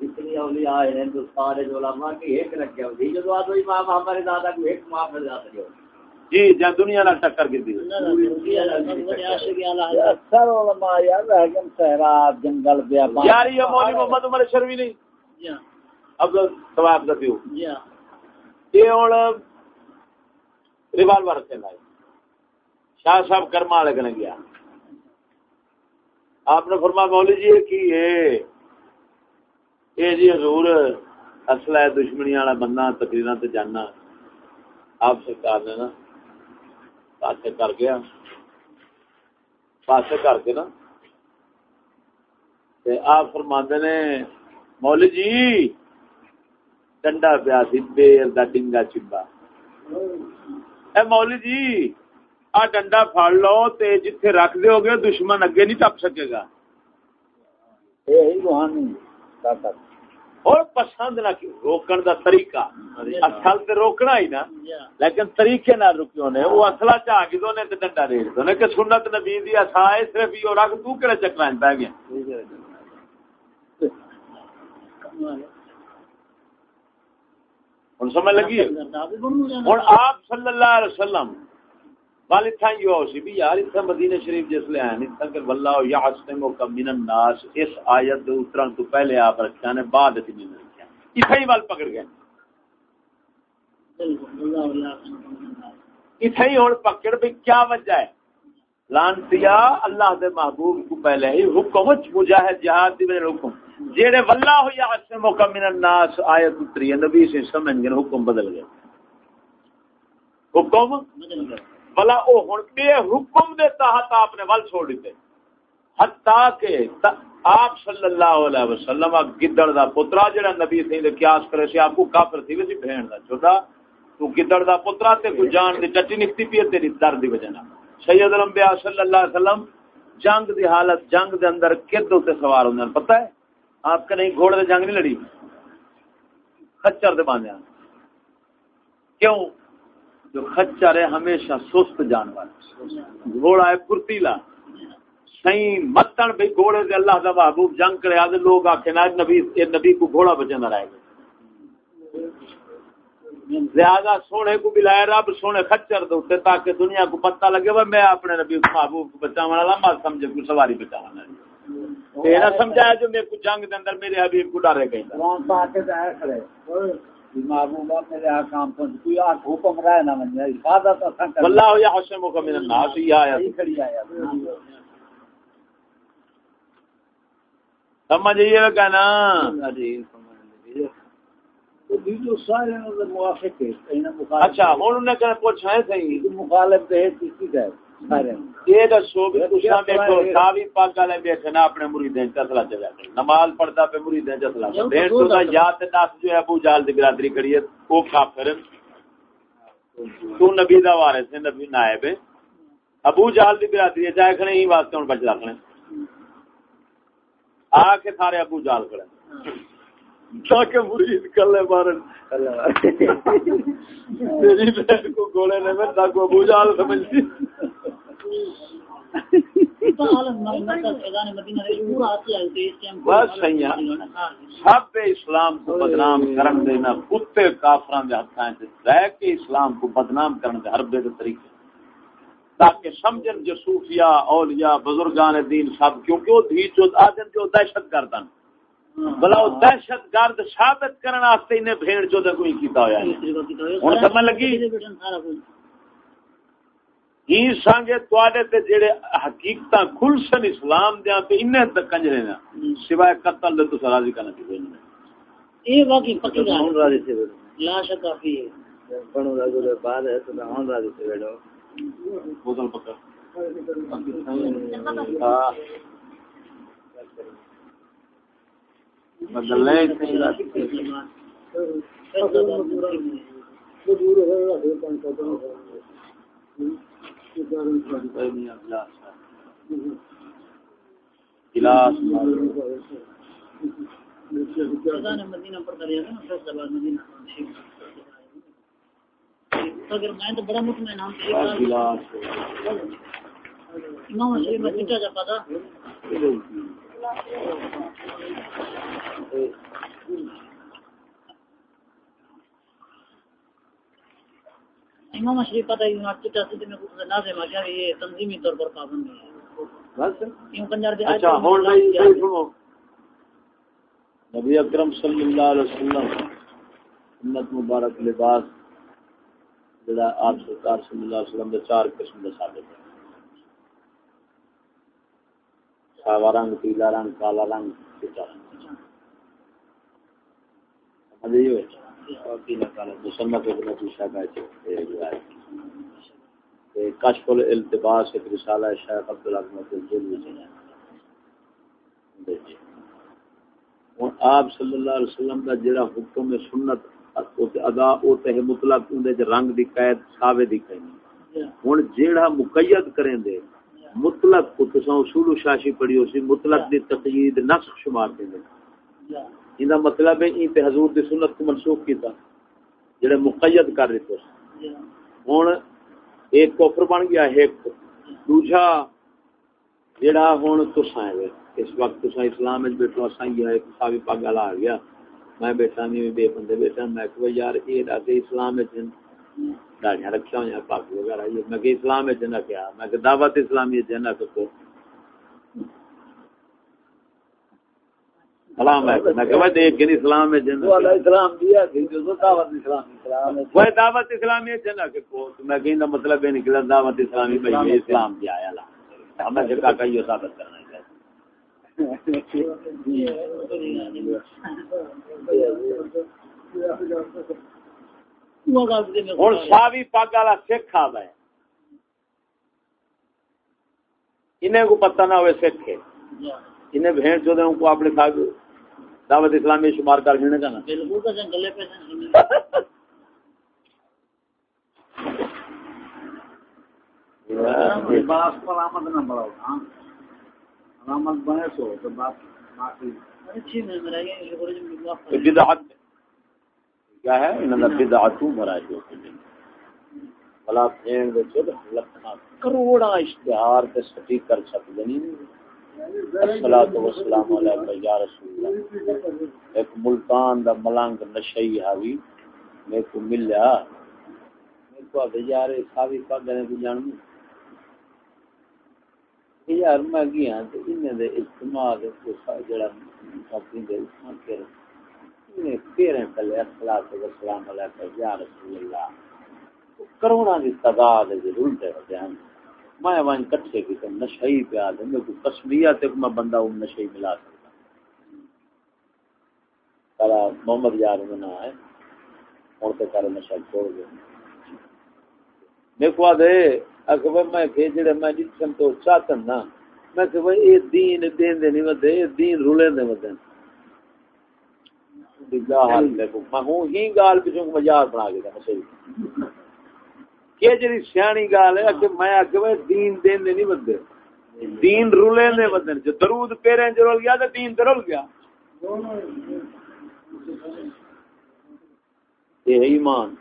اتنی اولیاء ہیں ہندوستان جو علماء کی ایک رکھیا ہوئی جو آدھو امام ہمارے دادا کو ایک معاف کر جاتا ہے جی جہاں دنیا نہ ٹکر کی دی اکثر علماء یار حکم صحرا جنگل بیابان۔ یار یہ مولوی محمد عمر شروی نہیں۔ اب ثواب دتیو یہ ہن ریوالور سے لائے۔ شاہ صاحب کرما والے کنے گیا۔ آپ نے فرمایا مولوی جی کی ہے؟ یہ جی حضور اصل ہے دشمنی والا بندہ تقریر تے جانا۔ آپ سرکار نے نا پاسے کر گیا پاسے کر کے نا آپ فرما نے مول جی ڈنڈا پیا سی بیر دا ڈنگا چبا اے مولی جی آ ڈنڈا پھڑ لو تے جتھے رکھ دے گے دشمن اگے نہیں ٹپ سکے گا یہی روحانی طاقت اور پسند نہ کی روکن دا طریقہ۔ اصل تے روکنا ہی نا۔ لیکن طریقے نہ رکیو نے، وہ اصلا چاہ کے دو نے تے ڈنڈا ریڑ دو نے کہ سنت نبی دی اسائے صرف یہ رکھ تو کڑے چکران پہ گیا ہن سمجھ لگی؟ ہن آپ صلی اللہ علیہ وسلم وال اتھا یہ ہو سی بھی یار اتھا مدینہ شریف جس لے آئے اتھا کہ واللہ یعصمو کا من الناس، اس آیت دے اتران تو پہلے آپ رکھا نے، بعد اتنی نہیں رکھا اتھا ہی وال پکڑ گئے۔ اتھا ہی ہون پکڑ بھی کیا وجہ ہے؟ لانتیا اللہ دے محبوب کو پہلے ہی حکم، مجاہد جہاد دی وجہ حکم۔ جیڑے واللہ یعصمو کا من الناس، آیت اتری نبی سے سمجھ گئے حکم بدل گئے۔ حکم؟ بدل گئے بلا او ہن بے حکم دے تحت آپ نے ول چھوڑ دیتے۔ حتا کہ آپ صلی اللہ علیہ وسلم گدڑ دا پترا جڑا نبی سی دے قیاس کرے سی، آپ کو کافر تھی وسی بہن دا چھوٹا تو گدڑ دا پترا تے کو جان دی چٹی نکتی پی تیری درد دی وجہ نال۔ سید الانبیاء صلی اللہ علیہ وسلم جنگ دی حالت، جنگ دے اندر کدو تے سوار ہوندے پتہ ہے؟ آپ کا نہیں، گھوڑے دے جنگ نہیں لڑی؟ خچر دے باندھے کیوں؟ جو خچر ہے ہمیشہ سست جانور گھوڑا ہے پھرتیلا۔ سائیں متن بھئی گھوڑے دے اللہ دا محبوب جنگ کرے۔ آدھے لوگ آکھے نا نبی، اے نبی کو گھوڑا بچے نہ رہے گا لہذا سونے کو بلائے رب، سونے خچر دوتے تاکہ دنیا کو پتہ لگے وہ میں اپنے نبی محبوب کو بچاوانا لما سمجھے کو سواری بچاوانا تیرا سمجھایا جو میرے کو جنگ دے اندر میرے حبیب کو ڈارے گئی وہاں پاکے دائر کھڑے محبوبہ میرے آقام پر کوئی آنکھ حکم رہے نہ من جائے حفاظت اساں کر واللہ یا حسن کو من الناس یہ آیا کھڑی آیا سمجھ یہ کہنا اچھا ہوں انہیں کہنا پوچھا ہے صحیح۔ مخالف ہے کسی کا اپنے مریدیں چسلا چلا نماز پڑھتا پہ مریدیں چسلا یاد دس جو ہے ابو جال دی برادری ہے وہ کافر تو نبی دا وارث ہے نبی نائب ہے۔ ابو جال دی برادری ہے کھڑے ہی واسطے ہوں بچ رکھنے آ کے سارے ابو جال کھڑے تاکہ مرید کر لے بارن تیری بہن کو گولے نے میں تاکہ ابو جال سمجھتی۔ سب اسلام کو بدنام کرن دینا کتے کافران دے ہتھاں تے رہ کے اسلام کو بدنام کرن دے ہر بے طریقے۔ تاکہ سمجھن جو صوفیاء اولیاء بزرگان دین سب کیونکہ وہ دھی جو آدم جو دہشت گردن۔ بلا وہ دہشت گرد ثابت کرنے واسطے انہیں بھیڑ جو کوئی کیتا ہویا ہے ہن سمجھ لگی؟ ہی سانگے تواڈے تے جڑے حقیقتاں کھل سن اسلام دیاں تے انہیں تک کنجرے نا سوائے قتل دے تو راضی کرنا چاہیے اے واقعی پکی گل راضی سے لا شک فی بنو راضی دے بعد ہے تو ہن راضی سے بیٹھو۔ بوتل پکڑ۔ ہاں۔ اگر میں تو بڑا مطمئن ہوں امام شریف میں چٹا جا پتا۔ امام شریف پتہ ہے چٹا سے میں کچھ نازم آ گیا یہ تنظیمی طور پر پابند ہے اچھا ہوں سنو نبی اکرم صلی اللہ علیہ وسلم سنت مبارک لباس جڑا آپ سرکار صلی اللہ علیہ وسلم دے چار قسم دے ثابت ہے ساوا رنگ پیلا رنگ کالا رنگ چٹا رنگ سمجھ ہوئے مصنف ابن ابو کا کشف الالتباس ایک رسالہ شیخ عبدالعظمت الجلی سے ہوں آپ صلی اللہ علیہ وسلم کا جڑا حکم سنت ادا او تے مطلق اندے چ رنگ دی قید ساوے دی کہیں ہن جیڑا مقید کریں دے مطلق کو تساں اصول شاشی پڑھی ہو سی مطلق دی تقیید، نسخ شمار دیں دے ایندا مطلب ہے این تے حضور دی سنت کو منسوخ کیتا، جڑے مقید کر رہے تو ہن ایک کفر بن گیا، ایک دوجا جڑا ہن تساں اس وقت تساں اسلام وچ بیٹھو، اساں یہ ایک ساوی پاگ والا آ گیا۔ میں بیٹھا نہیں بے بندے بیٹھا، میں کہ یار، اے کہ اسلام وچ داڑیاں رکھیا ہویا پاگ وغیرہ۔ یہ میں کہ اسلام وچ نہ کیا، میں کہ دعوت اسلامی وچ کو سلام ہے۔ میں کہ دیکھ کے اسلام میں جن اسلام دیا جو دعوت اسلامی اسلام ہے۔ وہ دعوت اسلامی ہے جنا کہ کو میں مطلب ہے نکلا دعوت اسلامی بھائی اسلام دیا آیا لا۔ ہمیں جگہ کا یہ ثابت کرنا ہوں ساوی پگ والا سکھ آ گئے۔ انہیں کو پتہ نہ ہوئے سکھ ہے۔ انہیں بھین چودے ان کو اپنے کھا دعوت اسلامی شمار کر گھنے کا نا کیا ہے؟ انہوں نے بدعتوں جو بلا پھین دے لکھنا کروڑا اشتہار۔ تے سٹیک کر سکتے نہیں۔ الصلوۃ والسلام علیک یا رسول اللہ۔ ایک ملتان دا ملنگ نشئی ہاوی میں کو ملیا۔ میں کو ابے یار ساوی پاگ نے کو جان میں یار، میں گیا ہاں، تے انہاں دے اجتماع دے کو جڑا اپنی دے اس کے نے پیرے تلے الصلوۃ والسلام علیک یا رسول اللہ۔ کروڑا دی تعداد ضرور دے ہیں میں وہاں کٹھے کی تو نشئی پہ آ دیں کو کشمیر تک میں بندہ ہوں نشئی ملا سکتا۔ کلا محمد یار میں نہ آئے اور تو کارے نشہ چھوڑ میں کو دے اگر میں کہ جڑے میں جسم تو چاہتا نا میں کہ بھائی یہ دین دین دے نہیں ودے دین رولے دے ودے میں ہوں ہی گال پیچھوں کو مجاز بنا کے تھا نشئی کہ جی سیانی گال ہے کہ میں وہ دین دین نہیں بدے دین رولے نے۔ بدن جو درود پیرے جو رول گیا تو دین تو رول گیا۔ یہ ہے ایمان۔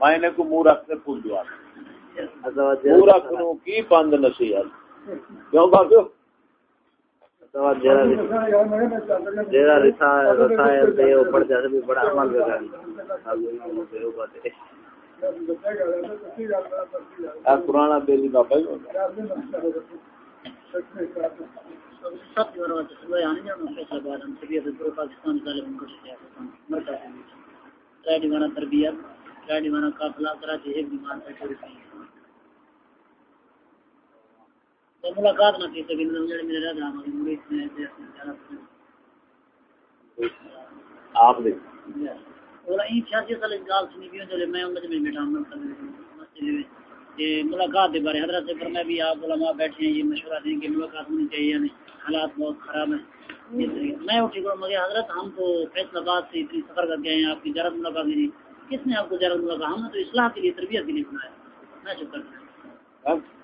میں نے کو منہ رکھ کے پوچھ دیا پورا کنو کی بند نصیحت کیوں بابو جیرا رسائل دے او پڑھ جاتے بھی بڑا عمل بگا پرانا بیلی بابا ہی ہوگا سب آنے جانا فیصلہ پاکستان کو مرکز تربیت قافلہ کراچی ایک بیمار پہ ملاقات نہ کی سکی جڑے میرے مرید نے آپ دیکھ اور این گال سنی بھی میں اندر میں بیٹھا ہوں ملاقات کے بارے حضرت سے فرمایا بھی آپ علماء بیٹھے ہیں یہ مشورہ دیں کہ ملاقات ہونی چاہیے یعنی حالات بہت خراب ہیں۔ میں اٹھی مگر حضرت ہم تو فیصلہ سے اتنی سفر کر کے ہیں آپ کی جرد ملاقات نہیں کس نے آپ کو ملاقات؟ ہم نے تو اصلاح کے لیے تربیت کے لیے بنایا۔ میں چپ کرتا میں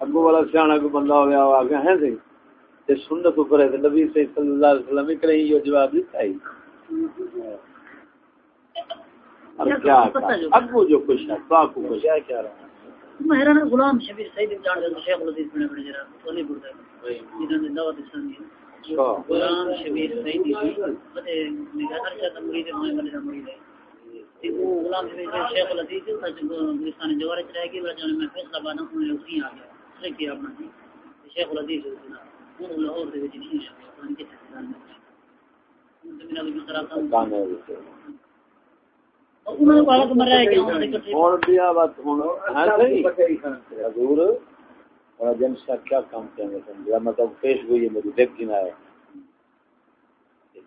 اگو والا سیاح کو بندہ ہوا ہے تے سنت اوپر ہے نبی سے صلی اللہ علیہ وسلم کرے یہ جواب دیتا ہے۔ کیا اگو جو کچھ ہے باقو کچھ ہے۔ کیا رہا مہران غلام شبیر سید جان دے شیخ العزیز بنے بڑے جرا تولی گئے جنہاں نے دعوت اسلامی غلام شبیر سید دی بڑے میرا ہر چا مرید ہے مرید ہے غلام شیخ العزیز تھا جو گلستان جوار چ رہ گئی بڑا میں فیصلہ بنا ہوں اسی آ گیا لیکن اپنا شیخ العزیز وہ لاہور دے وچ نہیں شکل کہ کام ہے کیا کام کریں گے مطلب پیش ہوئی میری دیکھ نہ ہے۔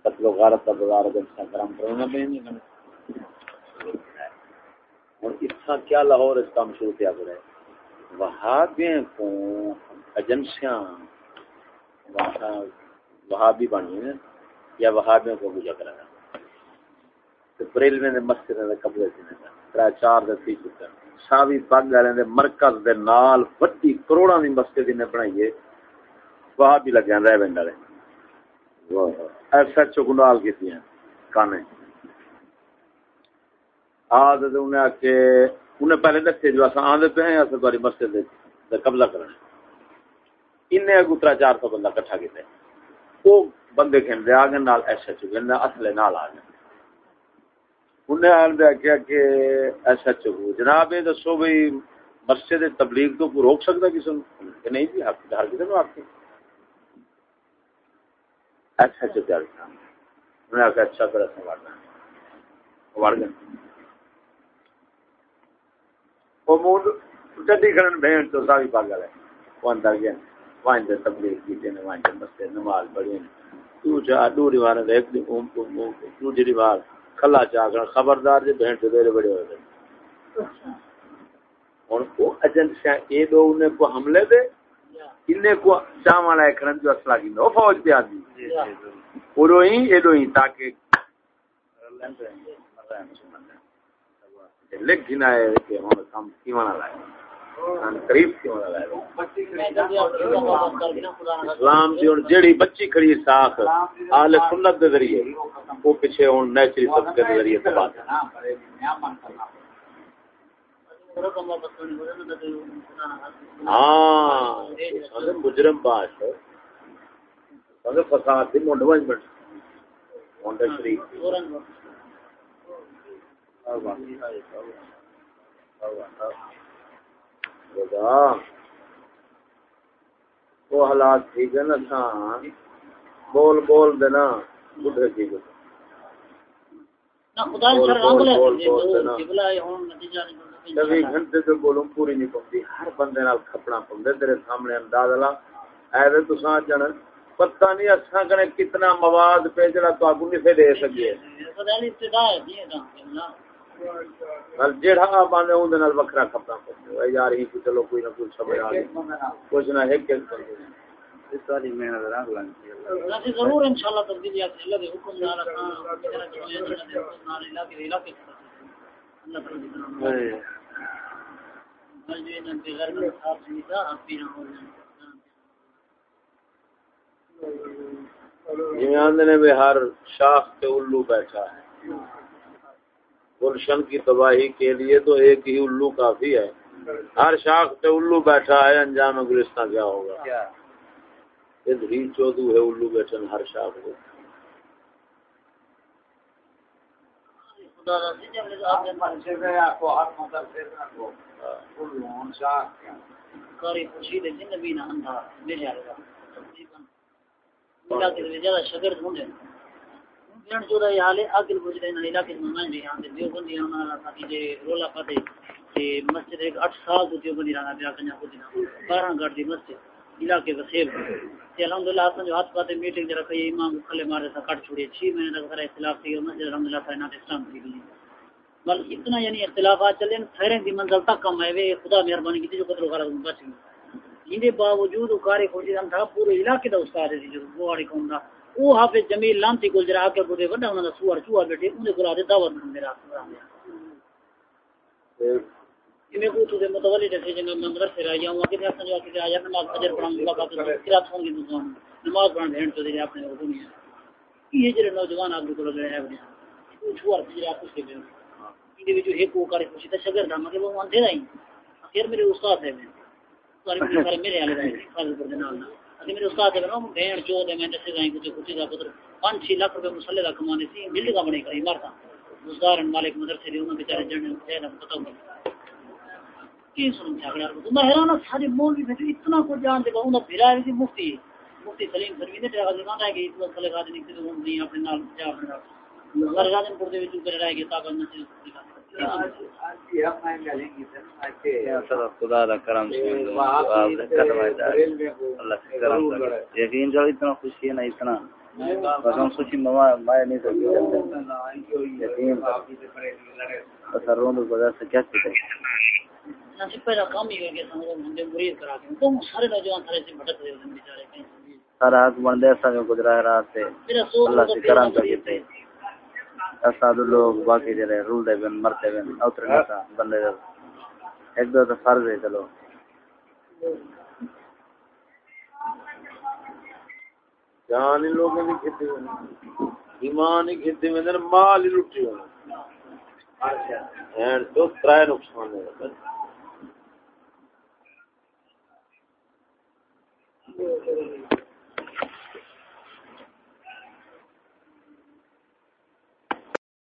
قتل و غارت کا بازار جنسا کرم کرنا میں۔ اور اس کا کیا لاہور اس کام شروع کیا کرے؟ وہاں کو ایجنسیاں وہاں بھی بنی ہیں یا وہابیوں کو گجا کرا بریلوے نے مسجد دے قبضے سے ترا چار دے تھی چکا ساوی پگ والے دے مرکز دے نال وڈی کروڑاں دی مسجد نے بنائی ہے۔ وہاں بھی لگے رہ وینڈ والے ایس ایچ او گنال ہیں، کانے۔ آد تے انہیں کہ انہیں پہلے دسے جو اساں آندے پہ ہیں اساں تہاڈی مسجد دے قبضہ کرنا انہیں اگو ترا چار سو بندہ کٹھا کیتے وہ بندے کھنڈے آ گئے نال ایس ایچ او اصلے نال آ گئے۔ انہیں آن دیا کیا کہ ایس ایچ او جناب، یہ دسو بھائی مسجد تبلیغ تو کوئی روک سکتا کسی کہ نہیں جی آپ ہر کسی نے آپ کی ایس ایچ او تیار کیا انہیں آخر اچھا پھر ایسا وڑنا وڑ گئے۔ وہ موڈ گڈی کھڑن بہن تو ساری پاگل ہے۔ وہ اندر گئے۔ وہاں تبلیغ کی وہاں مسجد نماز پڑھی تو چا دو دیوار دیکھ دی اوم کو دوسری دیوار کھلا چا کر خبردار جے بہن تے بڑے ہوئے ہن کو ایجنسیاں اے دو نے کو حملے دے۔ اننے کو چاہ والا کھڑن جو اصلا کی نو فوج پہ آدی اورو ہی اے دو ہی تاکہ۔ لکھ گنا ہے کہ ہن کام کی مانا لائے قریب کی منا لائے اسلام دی ہن جیڑی بچی کھڑی ساخ اہل سنت دے ذریعے وہ پیچھے ہن نیچری صدقے دے ذریعے تباہ ہاں مجرم باش فساد دی منڈ ونج بن منڈ شریف وہ حالات ٹھیک ہے نا سان بول بول دینا بڈھے ٹھیک ہے چوبی گھنٹے تو بولوں پوری نہیں پوندی ہر بندے نال کھپنا پوندے تیرے سامنے انداز لا اے تو سان جن پتہ نہیں اساں کنے کتنا مواد پہ جڑا تو اگوں نہیں دے سکے جیڑا بانے ہوں نال وکھرا کھپنا پڑتا یار ہی چلو کوئی نہ کوئی سمجھ آ گئی۔ کچھ نہ ہے کہ اس والی محنت رنگ لگ ضرور انشاءاللہ تبدیلی آپ اللہ کے حکم نال نال علاقے علاقے اللہ تعالی جی آدھے ہر شاخ الو بیٹھا ہے۔ گلشن کی تباہی کے لیے تو ایک ہی الو کافی ہے ہر شاخ پہ الو بیٹھا ہے انجام گلستان کیا ہوگا ہی چودو ہے الو بیٹھن ہر شاخ پہ شگر جن جو رہے حالے اگل گزرے نہ علاقے میں میں بھی ہاں دیو بندی انہاں نال ساتھی جے رولا پتے تے مسجد ایک 8 سال تو دیو بندی رہنا پیا کنیا کو دینا 12 گھر دی مسجد، علاقے وسیب تے الحمدللہ اساں جو ہاتھ پاتے میٹنگ جڑا کئی، امام کھلے مارے تھا کٹ چھوڑے 6 مہینے تک سارا اختلاف تھی مسجد الحمدللہ تھا نہ اسلام تھی گئی بل اتنا یعنی اختلافات چلے خیریں دی منزل تک کم ہے وے خدا مہربانی کی جو قدر غرض بچ گئی۔ ان باوجود کاری کھوجی ہم تھا، پورے علاقے دا استاد ہے جی، جو بوڑی قوم دا۔ او حافظ جمیل لانتی گل جرا کے بودے وڈا انہاں دا سوار چوہا بیٹھے انہاں کو دے دعوت میرا میں کو تو دے متولی دے جن مندر سے رایا ہوں کہ اساں جو کہ آیا نماز فجر پڑھن وقت قرات ہوں گی تو نماز پڑھن بھین تو دے اپنے کو دنیا۔ یہ جڑے نوجوان آدمی کو لگے ہیں وہ چھوڑ کے آپ اس کے دے وچ ایک کو کرے خوشی تے شگر دا مگر وہ اندھے نہیں۔ پھر میرے استاد ہے میں سارے میرے والے پر نال اگر میرے استاد ہے نا بہن چو دے میں دسے گئی کچھ کچھ دا پتر 5 6 لاکھ روپے مسلے دا کمانے سی بلڈنگ بنے کری مرتا گزار مالک مدرسے دی انہاں بیچارے جڑنے تے نہ پتہ نہیں کی سمجھا گیا میں حیران ہوں سارے مولوی بیٹھے اتنا کو جان دے گا، انہاں پھرا رہی مفتی۔ مفتی سلیم سروی نے تے غزل ہے کہ اس خلے غادی نہیں تے نہیں، اپنے نال جا، اپنے نال۔ غزل غادی پور دے وچ کر رہا ہے کہ تاکہ نہ خدا کا کرم سے اللہ سے کرم یقین جو اتنا خوشی ہے نا اتنا۔ بس ہم خوشی مائے نہیں سکتے۔ یقین۔ بس سے کیا سارا حق بندے گزرا ہے رات سے اللہ سے کرم کر دیتے دو لوگ باقی جلے رول دے بن مرتے بن اوتر نسا بندے دے۔ ایک دو تو فرض ہے چلو۔ جان لوگوں کی کھتی ہوئی ایمان ہی کھتی ہوئی مال ہی لٹی ہوئی تو ترائے نقصان ہے۔ Thank you.